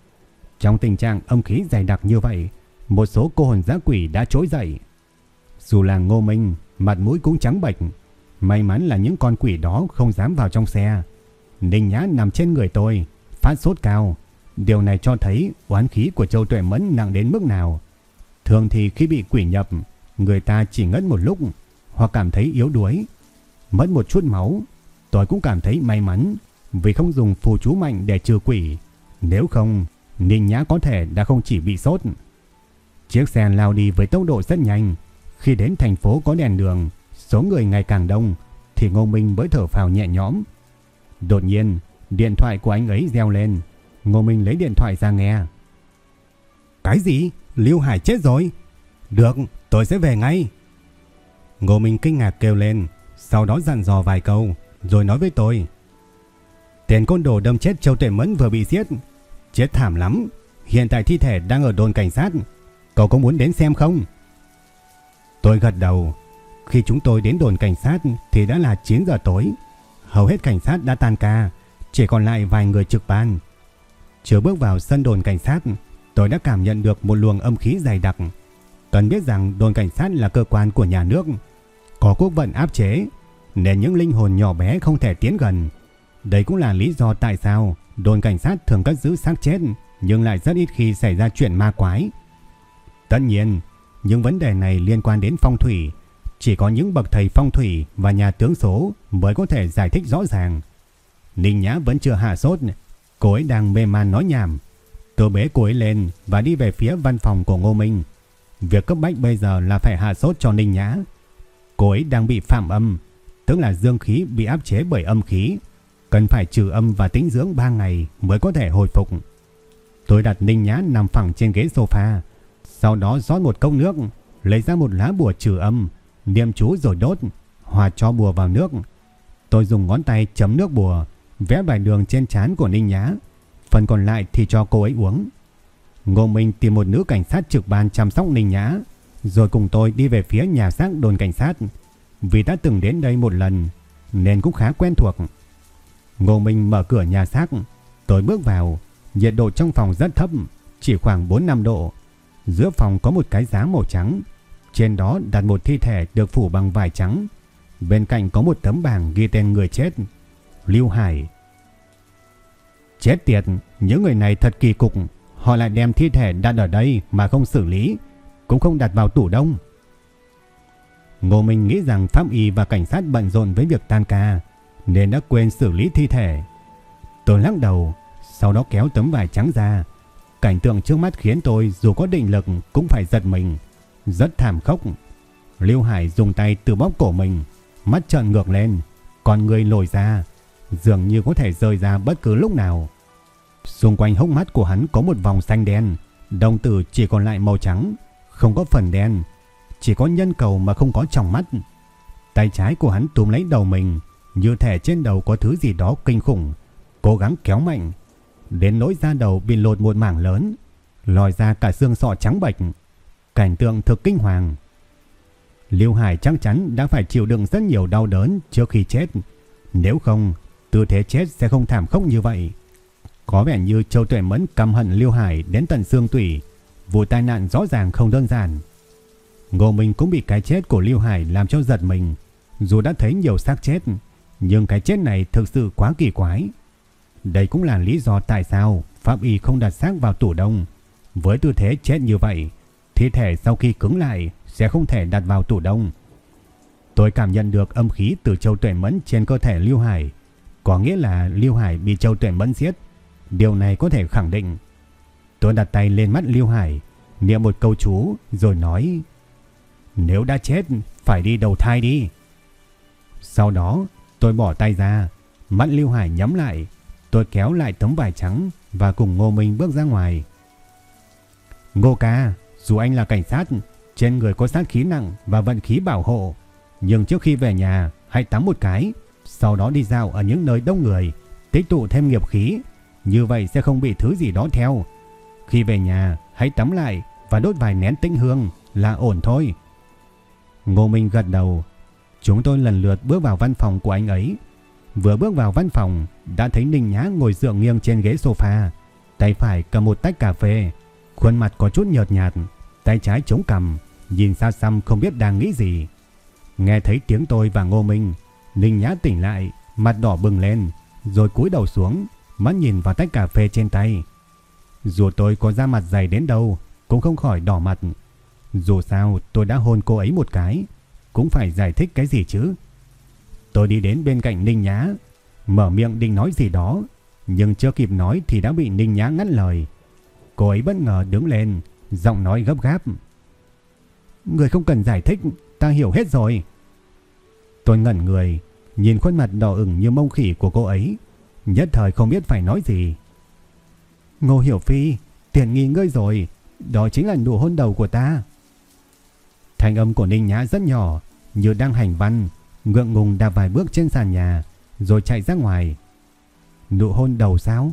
S1: Trong tình trạng âm khí dày đặc như vậy, một số cô hồn dã quỷ đã trỗi dậy. Dù là Ngô Minh, mặt mũi cũng trắng bệch, may mắn là những con quỷ đó không dám vào trong xe. Ninh Nhã nằm trên người tôi, phát sốt cao. Điều này cho thấy oán khí của Châu Tuệ Mẫn nặng đến mức nào. Thường thì khi bị quỷ nhập, người ta chỉ ngất một lúc hoặc cảm thấy yếu đuối, mất một chút máu. Tôi cũng cảm thấy may mắn vì không dùng phù chú mạnh để trừ quỷ. Nếu không, Ninh Nhã có thể đã không chỉ bị sốt. Chiếc xe lao đi với tốc độ rất nhanh. Khi đến thành phố có đèn đường, số người ngày càng đông, thì Ngô Minh mới thở phào nhẹ nhõm. Đột nhiên, điện thoại của anh ấy reo lên. Ngô Minh lấy điện thoại ra nghe. Cái gì? Lưu Hải chết rồi? Được, tôi sẽ về ngay. Ngô Minh kinh ngạc kêu lên, sau đó dặn dò vài câu, rồi nói với tôi. Tên côn đồ đâm chết Châu Tuệ Mẫn vừa bị giết. Chết thảm lắm, hiện tại thi thể đang ở đồn cảnh sát. Cậu có muốn đến xem không? Tôi gật đầu. Khi chúng tôi đến đồn cảnh sát thì đã là 9 giờ tối. Hầu hết cảnh sát đã tan ca, chỉ còn lại vài người trực ban. Chưa bước vào sân đồn cảnh sát, tôi đã cảm nhận được một luồng âm khí dày đặc. Cần biết rằng đồn cảnh sát là cơ quan của nhà nước, có quốc vận áp chế, nên những linh hồn nhỏ bé không thể tiến gần. Đây cũng là lý do tại sao đồn cảnh sát thường cất giữ xác chết nhưng lại rất ít khi xảy ra chuyện ma quái. Tất nhiên, những vấn đề này liên quan đến phong thủy, chỉ có những bậc thầy phong thủy và nhà tướng số mới có thể giải thích rõ ràng. Ninh Nhã vẫn chưa hạ sốt, cô ấy đang mê man nói nhảm. Tôi bế cô ấy lên và đi về phía văn phòng của Ngô Minh. Việc cấp bách bây giờ là phải hạ sốt cho Ninh Nhã. Cô ấy đang bị phạm âm, tức là dương khí bị áp chế bởi âm khí. Cần phải trừ âm và tĩnh dưỡng 3 ngày mới có thể hồi phục. Tôi đặt Ninh Nhã nằm phẳng trên ghế sofa, sau đó rót một cốc nước, lấy ra một lá bùa trừ âm, niệm chú rồi đốt, hòa cho bùa vào nước. Tôi dùng ngón tay chấm nước bùa, vẽ vài đường trên trán của Ninh Nhã, phần còn lại thì cho cô ấy uống. Ngô Minh tìm một nữ cảnh sát trực ban chăm sóc Ninh Nhã, rồi cùng tôi đi về phía nhà xác đồn cảnh sát. Vì đã từng đến đây một lần, nên cũng khá quen thuộc. Ngô Minh mở cửa nhà xác, tôi bước vào, nhiệt độ trong phòng rất thấp, chỉ khoảng 4-5 độ. Giữa phòng có một cái giá màu trắng, trên đó đặt một thi thể được phủ bằng vải trắng. Bên cạnh có một tấm bảng ghi tên người chết, Lưu Hải. Chết tiệt, những người này thật kỳ cục, họ lại đem thi thể đặt ở đây mà không xử lý, cũng không đặt vào tủ đông. Ngô Minh nghĩ rằng pháp y và cảnh sát bận rộn với việc tan ca, nên đã quên xử lý thi thể. Tôi lắc đầu, sau đó kéo tấm vải trắng ra. Cảnh tượng trước mắt khiến tôi dù có định lực cũng phải giật mình, rất thảm khốc. Lưu Hải dùng tay từ bóp cổ mình, mắt trợn ngược lên, con người lồi ra, dường như có thể rơi ra bất cứ lúc nào. Xung quanh hốc mắt của hắn có một vòng xanh đen, đồng tử chỉ còn lại màu trắng, không có phần đen, chỉ có nhân cầu mà không có trong mắt. Tay trái của hắn túm lấy đầu mình, như thể trên đầu có thứ gì đó kinh khủng, cố gắng kéo mạnh, đến nỗi da đầu bị lột một mảng lớn, lòi ra cả xương sọ trắng bệch. Cảnh tượng thực kinh hoàng. liêu Hải chắc chắn đã phải chịu đựng rất nhiều đau đớn trước khi chết. Nếu không, tư thế chết sẽ không thảm khốc như vậy. Có vẻ như Châu Tuệ Mẫn căm hận liêu Hải đến tận xương tủy. Vụ tai nạn rõ ràng không đơn giản. Ngô Minh cũng bị cái chết của Lưu Hải làm cho giật mình. Dù đã thấy nhiều xác chết, nhưng cái chết này thực sự quá kỳ quái. Đây cũng là lý do tại sao Pháp Y không đặt xác vào tủ đông. Với tư thế chết như vậy, thi thể sau khi cứng lại sẽ không thể đặt vào tủ đông. Tôi cảm nhận được âm khí từ châu tuệ mẫn trên cơ thể Lưu Hải. Có nghĩa là Lưu Hải bị châu tuệ mẫn giết. Điều này có thể khẳng định. Tôi đặt tay lên mắt Lưu Hải, niệm một câu chú rồi nói Nếu đã chết, phải đi đầu thai đi. Sau đó, tôi bỏ tay ra, mắt Lưu Hải nhắm lại. Tôi kéo lại tấm vải trắng và cùng Ngô Minh bước ra ngoài. Ngô ca, dù anh là cảnh sát, trên người có sát khí nặng và vận khí bảo hộ, nhưng trước khi về nhà, hãy tắm một cái, sau đó đi dạo ở những nơi đông người, tích tụ thêm nghiệp khí, như vậy sẽ không bị thứ gì đó theo. Khi về nhà, hãy tắm lại và đốt vài nén tinh hương là ổn thôi. Ngô Minh gật đầu. Chúng tôi lần lượt bước vào văn phòng của anh ấy. Vừa bước vào văn phòng, đã thấy Ninh Nhã ngồi dựa nghiêng trên ghế sofa, tay phải cầm một tách cà phê, khuôn mặt có chút nhợt nhạt, tay trái chống cằm, nhìn xa xăm không biết đang nghĩ gì. Nghe thấy tiếng tôi và Ngô Minh, Ninh Nhã tỉnh lại, mặt đỏ bừng lên, rồi cúi đầu xuống, mắt nhìn vào tách cà phê trên tay. Dù tôi có da mặt dày đến đâu, cũng không khỏi đỏ mặt. Dù sao tôi đã hôn cô ấy một cái, cũng phải giải thích cái gì chứ. Tôi đi đến bên cạnh Ninh Nhã, mở miệng định nói gì đó, nhưng chưa kịp nói thì đã bị Ninh Nhã ngắt lời. Cô ấy bất ngờ đứng lên, giọng nói gấp gáp. Người không cần giải thích, ta hiểu hết rồi. Tôi ngẩn người, nhìn khuôn mặt đỏ ửng như mông khỉ của cô ấy, nhất thời không biết phải nói gì. Ngô Hiểu Phi, tiền nghi ngơi rồi, đó chính là nụ hôn đầu của ta. Thành âm của Ninh Nhã rất nhỏ, như đang hành văn, ngượng ngùng đạp vài bước trên sàn nhà, rồi chạy ra ngoài. Nụ hôn đầu sao?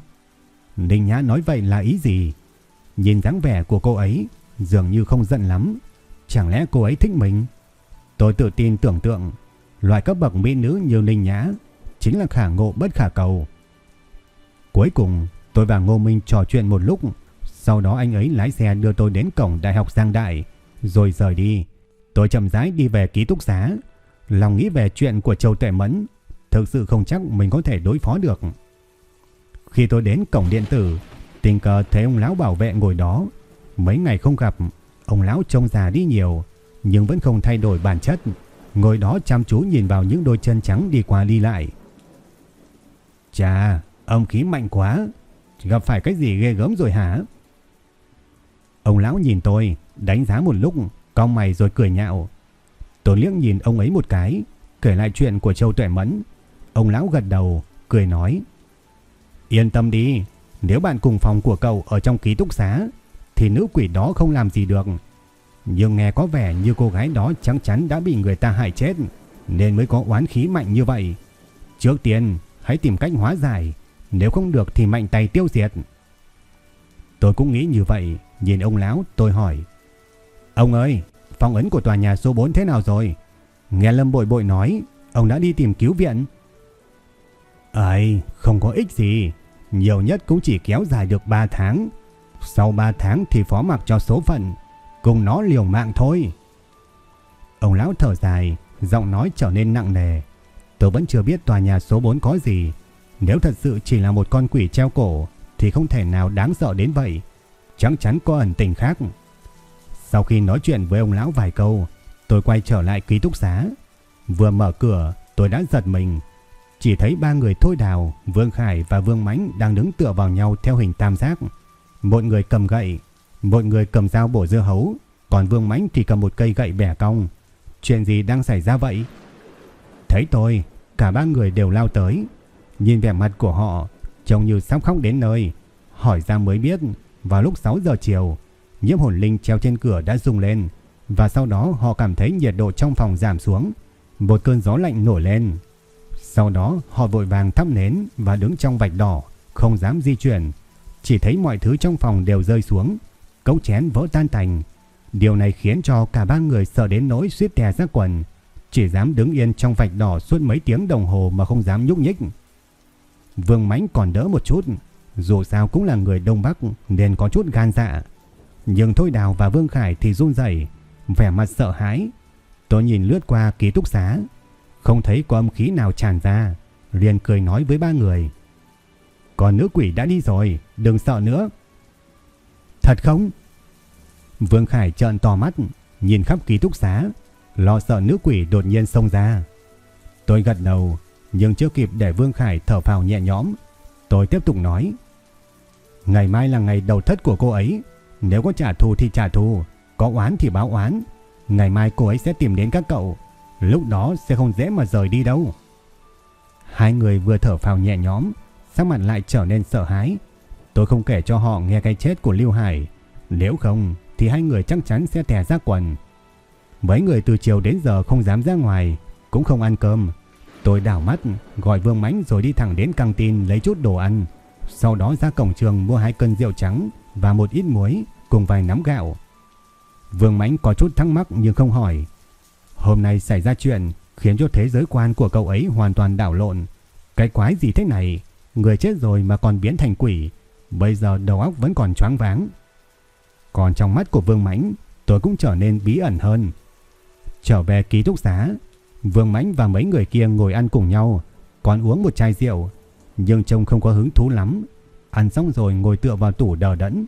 S1: Ninh Nhã nói vậy là ý gì? Nhìn dáng vẻ của cô ấy, dường như không giận lắm. Chẳng lẽ cô ấy thích mình? Tôi tự tin tưởng tượng, loại cấp bậc mỹ nữ như Ninh Nhã chính là khả ngộ bất khả cầu. Cuối cùng, tôi và Ngô Minh trò chuyện một lúc, sau đó anh ấy lái xe đưa tôi đến cổng Đại học Giang Đại, rồi rời đi. Tôi chậm rãi đi về ký túc xá, lòng nghĩ về chuyện của Châu Tuệ Mẫn, thực sự không chắc mình có thể đối phó được. Khi tôi đến cổng điện tử, tình cờ thấy ông lão bảo vệ ngồi đó. Mấy ngày không gặp, ông lão trông già đi nhiều, nhưng vẫn không thay đổi bản chất. Ngồi đó chăm chú nhìn vào những đôi chân trắng đi qua đi lại. Chà, âm khí mạnh quá, gặp phải cái gì ghê gớm rồi hả? Ông lão nhìn tôi, đánh giá một lúc, cong mày rồi cười nhạo. Tôi liếc nhìn ông ấy một cái, kể lại chuyện của Châu Tuệ Mẫn. Ông lão gật đầu, cười nói. Yên tâm đi, nếu bạn cùng phòng của cậu ở trong ký túc xá, thì nữ quỷ đó không làm gì được. Nhưng nghe có vẻ như cô gái đó chắc chắn đã bị người ta hại chết, nên mới có oán khí mạnh như vậy. Trước tiên, hãy tìm cách hóa giải, nếu không được thì mạnh tay tiêu diệt. Tôi cũng nghĩ như vậy, nhìn ông lão tôi hỏi. Ông ơi, phong ấn của tòa nhà số 4 thế nào rồi? Nghe Lâm Bội Bội nói, ông đã đi tìm cứu viện. Ấy, không có ích gì, nhiều nhất cũng chỉ kéo dài được 3 tháng. Sau 3 tháng thì phó mặc cho số phận, cùng nó liều mạng thôi. Ông lão thở dài, giọng nói trở nên nặng nề. Tôi vẫn chưa biết tòa nhà số 4 có gì. Nếu thật sự chỉ là một con quỷ treo cổ thì không thể nào đáng sợ đến vậy. Chắc chắn có ẩn tình khác. Sau khi nói chuyện với ông lão vài câu, tôi quay trở lại ký túc xá. Vừa mở cửa, tôi đã giật mình. Chỉ thấy ba người Thôi Đào, Vương Khải và Vương Mãnh đang đứng tựa vào nhau theo hình tam giác. Một người cầm gậy, một người cầm dao bổ dưa hấu, còn Vương Mãnh thì cầm một cây gậy bẻ cong. Chuyện gì đang xảy ra vậy? Thấy tôi, cả ba người đều lao tới. Nhìn vẻ mặt của họ, trông như sắp khóc đến nơi. Hỏi ra mới biết, vào lúc 6 giờ chiều, nhiễm hồn linh treo trên cửa đã rung lên. Và sau đó họ cảm thấy nhiệt độ trong phòng giảm xuống. Một cơn gió lạnh nổi lên. Sau đó họ vội vàng thắp nến và đứng trong vạch đỏ, không dám di chuyển. Chỉ thấy mọi thứ trong phòng đều rơi xuống, cốc chén vỡ tan tành. Điều này khiến cho cả ba người sợ đến nỗi suýt tè ra quần, chỉ dám đứng yên trong vạch đỏ suốt mấy tiếng đồng hồ mà không dám nhúc nhích. Vương Mãnh còn đỡ một chút, dù sao cũng là người Đông Bắc nên có chút gan dạ. Nhưng Thôi Đào và Vương Khải thì run rẩy, vẻ mặt sợ hãi. Tôi nhìn lướt qua ký túc xá, không thấy có âm khí nào tràn ra, liền cười nói với ba người. Còn nữ quỷ đã đi rồi, đừng sợ nữa. Thật không? Vương Khải trợn to mắt, nhìn khắp ký túc xá, lo sợ nữ quỷ đột nhiên xông ra. Tôi gật đầu, nhưng chưa kịp để Vương Khải thở phào nhẹ nhõm, tôi tiếp tục nói. Ngày mai là ngày đầu thất của cô ấy, nếu có trả thù thì trả thù, có oán thì báo oán. Ngày mai cô ấy sẽ tìm đến các cậu, lúc đó sẽ không dễ mà rời đi đâu. Hai người vừa thở phào nhẹ nhõm, sắc mặt lại trở nên sợ hãi. Tôi không kể cho họ nghe cái chết của Lưu Hải, nếu không thì hai người chắc chắn sẽ tè ra quần. Mấy người từ chiều đến giờ không dám ra ngoài, cũng không ăn cơm. Tôi đảo mắt, gọi Vương mãnh rồi đi thẳng đến căng tin lấy chút đồ ăn. Sau đó ra cổng trường mua hai cân rượu trắng và một ít muối cùng vài nắm gạo. Vương mãnh có chút thắc mắc nhưng không hỏi. Hôm nay xảy ra chuyện khiến cho thế giới quan của cậu ấy hoàn toàn đảo lộn. Cái quái gì thế này? Người chết rồi mà còn biến thành quỷ. Bây giờ đầu óc vẫn còn choáng váng. Còn trong mắt của Vương Mãnh, tôi cũng trở nên bí ẩn hơn. Trở về ký túc xá, Vương Mãnh và mấy người kia ngồi ăn cùng nhau, còn uống một chai rượu, nhưng trông không có hứng thú lắm. Ăn xong rồi ngồi tựa vào tủ đờ đẫn.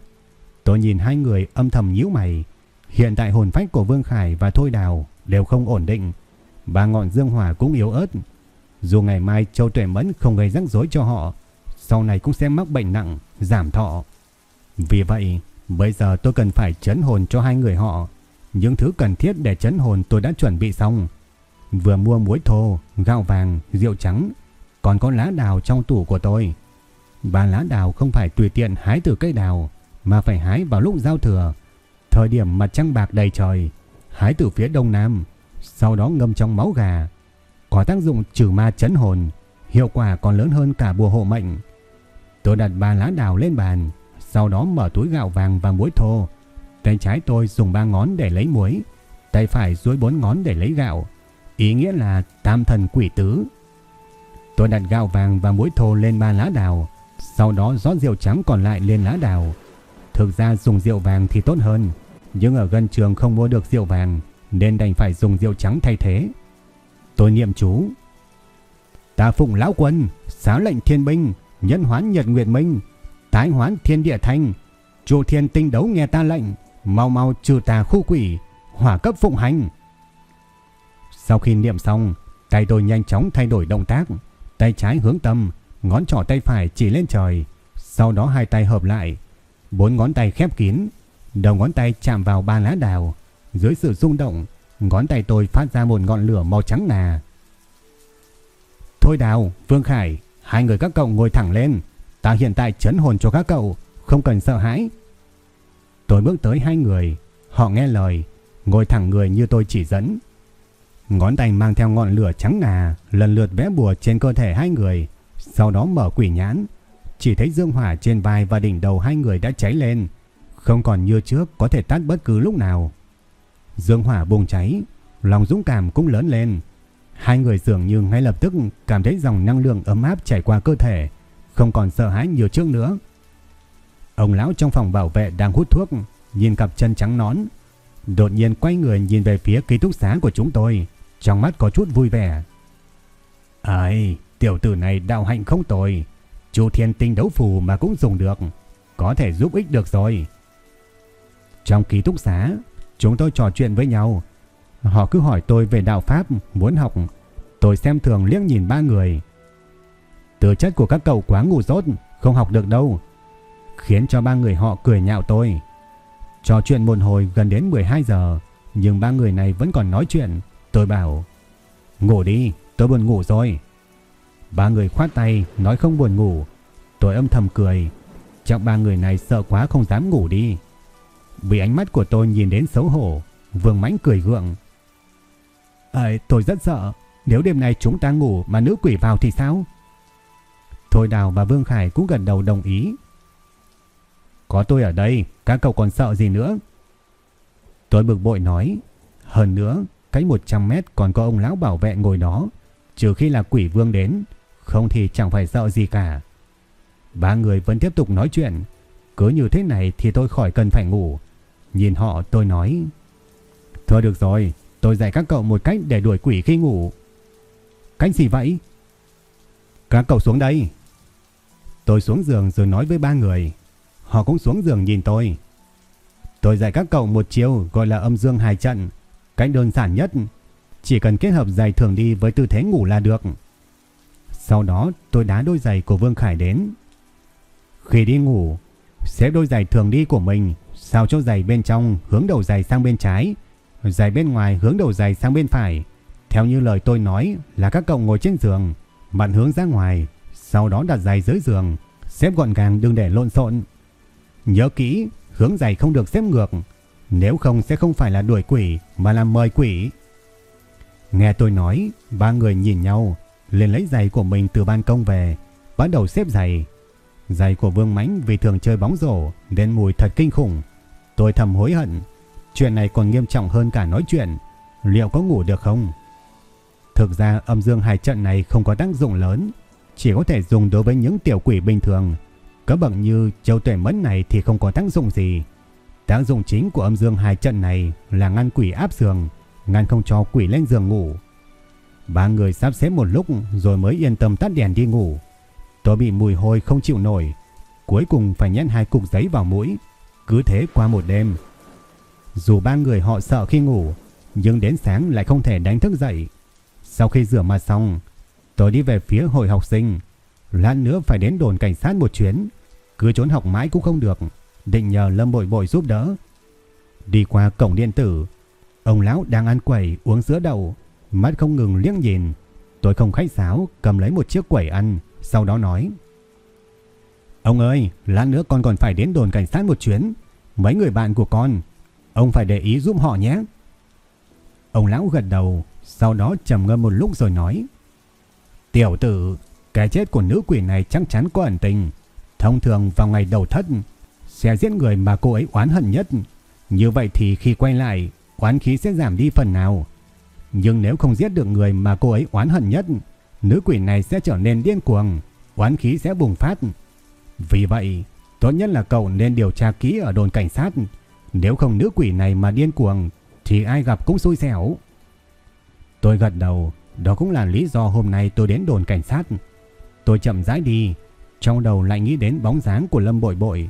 S1: Tôi nhìn hai người âm thầm nhíu mày. Hiện tại hồn phách của Vương Khải và Thôi Đào đều không ổn định. Ba ngọn dương hỏa cũng yếu ớt. Dù ngày mai Châu Tuệ Mẫn không gây rắc rối cho họ, sau này cũng sẽ mắc bệnh nặng, giảm thọ. Vì vậy, bây giờ tôi cần phải chấn hồn cho hai người họ. Những thứ cần thiết để chấn hồn tôi đã chuẩn bị xong. Vừa mua muối thô, gạo vàng, rượu trắng, còn có lá đào trong tủ của tôi. Ba lá đào không phải tùy tiện hái từ cây đào, mà phải hái vào lúc giao thừa, thời điểm mặt trăng bạc đầy trời, hái từ phía đông nam, sau đó ngâm trong máu gà, có tác dụng trừ ma chấn hồn, hiệu quả còn lớn hơn cả bùa hộ mệnh. Tôi đặt ba lá đào lên bàn, sau đó mở túi gạo vàng và muối thô. Tay trái tôi dùng ba ngón để lấy muối, tay phải duỗi bốn ngón để lấy gạo, ý nghĩa là tam thần quỷ tứ. Tôi đặt gạo vàng và muối thô lên ba lá đào, sau đó rót rượu trắng còn lại lên lá đào. Thực ra dùng rượu vàng thì tốt hơn, nhưng ở gần trường không mua được rượu vàng nên đành phải dùng rượu trắng thay thế. Tôi niệm chú. Ta phụng lão quân, xá lệnh thiên binh, nhân hoán nhật nguyệt minh, tái hoán thiên địa thanh, trụ thiên tinh đấu nghe ta lệnh, mau mau trừ tà khu quỷ, hỏa cấp phụng hành. Sau khi niệm xong, tay tôi nhanh chóng thay đổi động tác, tay trái hướng tâm, ngón trỏ tay phải chỉ lên trời, sau đó hai tay hợp lại, bốn ngón tay khép kín, đầu ngón tay chạm vào ba lá đào, dưới sự rung động, ngón tay tôi phát ra một ngọn lửa màu trắng ngà. Thôi Đào, Vương Khải, hai người các cậu ngồi thẳng lên, ta hiện tại chấn hồn cho các cậu, không cần sợ hãi. Tôi bước tới hai người, họ nghe lời, ngồi thẳng người như tôi chỉ dẫn. Ngón tay mang theo ngọn lửa trắng ngà, lần lượt vẽ bùa trên cơ thể hai người, sau đó mở quỷ nhãn, chỉ thấy dương hỏa trên vai và đỉnh đầu hai người đã cháy lên, không còn như trước có thể tắt bất cứ lúc nào. Dương hỏa bùng cháy, lòng dũng cảm cũng lớn lên. Hai người dường như ngay lập tức cảm thấy dòng năng lượng ấm áp chảy qua cơ thể, không còn sợ hãi nhiều trước nữa. Ông lão trong phòng bảo vệ đang hút thuốc, nhìn cặp chân trắng nón, đột nhiên quay người nhìn về phía ký túc xá của chúng tôi, trong mắt có chút vui vẻ. Ai, tiểu tử này đạo hạnh không tồi, Chú Thiên Tinh đấu phù mà cũng dùng được, có thể giúp ích được rồi. Trong ký túc xá, chúng tôi trò chuyện với nhau. Họ cứ hỏi tôi về đạo pháp, muốn học. Tôi xem thường liếc nhìn ba người. Tư chất của các cậu quá ngu dốt, không học được đâu. Khiến cho ba người họ cười nhạo tôi. Trò chuyện một hồi gần đến 12 giờ, nhưng ba người này vẫn còn nói chuyện. Tôi bảo, ngủ đi, tôi buồn ngủ rồi. Ba người khoát tay, nói không buồn ngủ. Tôi âm thầm cười. Chắc ba người này sợ quá không dám ngủ đi. Vì ánh mắt của tôi nhìn đến xấu hổ, Vương Mãnh cười gượng. Ơi, tôi rất sợ, nếu đêm nay chúng ta ngủ mà nữ quỷ vào thì sao? Thôi Đào và Vương Khải cũng gần đầu đồng ý. Có tôi ở đây, các cậu còn sợ gì nữa? Tôi bực bội nói, hơn nữa, cách 100 mét còn có ông lão bảo vệ ngồi đó, trừ khi là quỷ vương đến, không thì chẳng phải sợ gì cả. Ba người vẫn tiếp tục nói chuyện, cứ như thế này thì tôi khỏi cần phải ngủ. Nhìn họ tôi nói Thôi được rồi Tôi dạy các cậu một cách để đuổi quỷ khi ngủ Cách gì vậy Các cậu xuống đây Tôi xuống giường rồi nói với ba người. Họ cũng xuống giường nhìn tôi. Tôi dạy các cậu một chiêu gọi là âm dương hai trận. Cách đơn giản nhất. Chỉ cần kết hợp giày thường đi với tư thế ngủ là được. Sau đó tôi đá đôi giày của Vương Khải đến. Khi đi ngủ, xếp đôi giày thường đi của mình sao cho giày bên trong hướng đầu giày sang bên trái, giày bên ngoài hướng đầu giày sang bên phải. Theo như lời tôi nói là các cậu ngồi trên giường, mặt hướng ra ngoài, sau đó đặt giày dưới giường, xếp gọn gàng đừng để lộn xộn. Nhớ kỹ, hướng giày không được xếp ngược, nếu không sẽ không phải là đuổi quỷ mà là mời quỷ. Nghe tôi nói, ba người nhìn nhau, liền lấy giày của mình từ ban công về, bắt đầu xếp giày. Giày của Vương Mãnh vì thường chơi bóng rổ nên mùi thật kinh khủng. Tôi thầm hối hận, chuyện này còn nghiêm trọng hơn cả nói chuyện, liệu có ngủ được không? Thực ra âm dương hai trận này không có tác dụng lớn, chỉ có thể dùng đối với những tiểu quỷ bình thường. Các bậc như châu tuệ mẫn này thì không có tác dụng gì. Tác dụng chính của âm dương hai trận này là ngăn quỷ áp giường, ngăn không cho quỷ lên giường ngủ. Ba người sắp xếp một lúc rồi mới yên tâm tắt đèn đi ngủ. Tôi bị mùi hôi không chịu nổi, cuối cùng phải nhét hai cục giấy vào mũi, cứ thế qua một đêm. Dù ba người họ sợ khi ngủ, nhưng đến sáng lại không thể đánh thức dậy. Sau khi rửa mặt xong, tôi đi về phía hội học sinh, lát nữa phải đến đồn cảnh sát một chuyến, cứ trốn học mãi cũng không được, định nhờ Lâm Bội Bội giúp đỡ. Đi qua cổng điện tử, ông lão đang ăn quẩy uống sữa đậu, mắt không ngừng liếc nhìn. Tôi không khách sáo, cầm lấy một chiếc quẩy ăn, sau đó nói: "Ông ơi, lát nữa con còn phải đến đồn cảnh sát một chuyến, mấy người bạn của con, ông phải để ý giúp họ nhé." Ông lão gật đầu, sau đó trầm ngâm một lúc rồi nói: "Tiểu tử, cái chết của nữ quỷ này chắc chắn có ẩn tình, thông thường vào ngày đầu thất sẽ giết người mà cô ấy oán hận nhất, như vậy thì khi quay lại, oán khí sẽ giảm đi phần nào." Nhưng nếu không giết được người mà cô ấy oán hận nhất, nữ quỷ này sẽ trở nên điên cuồng, oán khí sẽ bùng phát. Vì vậy, tốt nhất là cậu nên điều tra kỹ ở đồn cảnh sát. Nếu không nữ quỷ này mà điên cuồng, thì ai gặp cũng xui xẻo. Tôi gật đầu, đó cũng là lý do hôm nay tôi đến đồn cảnh sát. Tôi chậm rãi đi, trong đầu lại nghĩ đến bóng dáng của Lâm Bội Bội,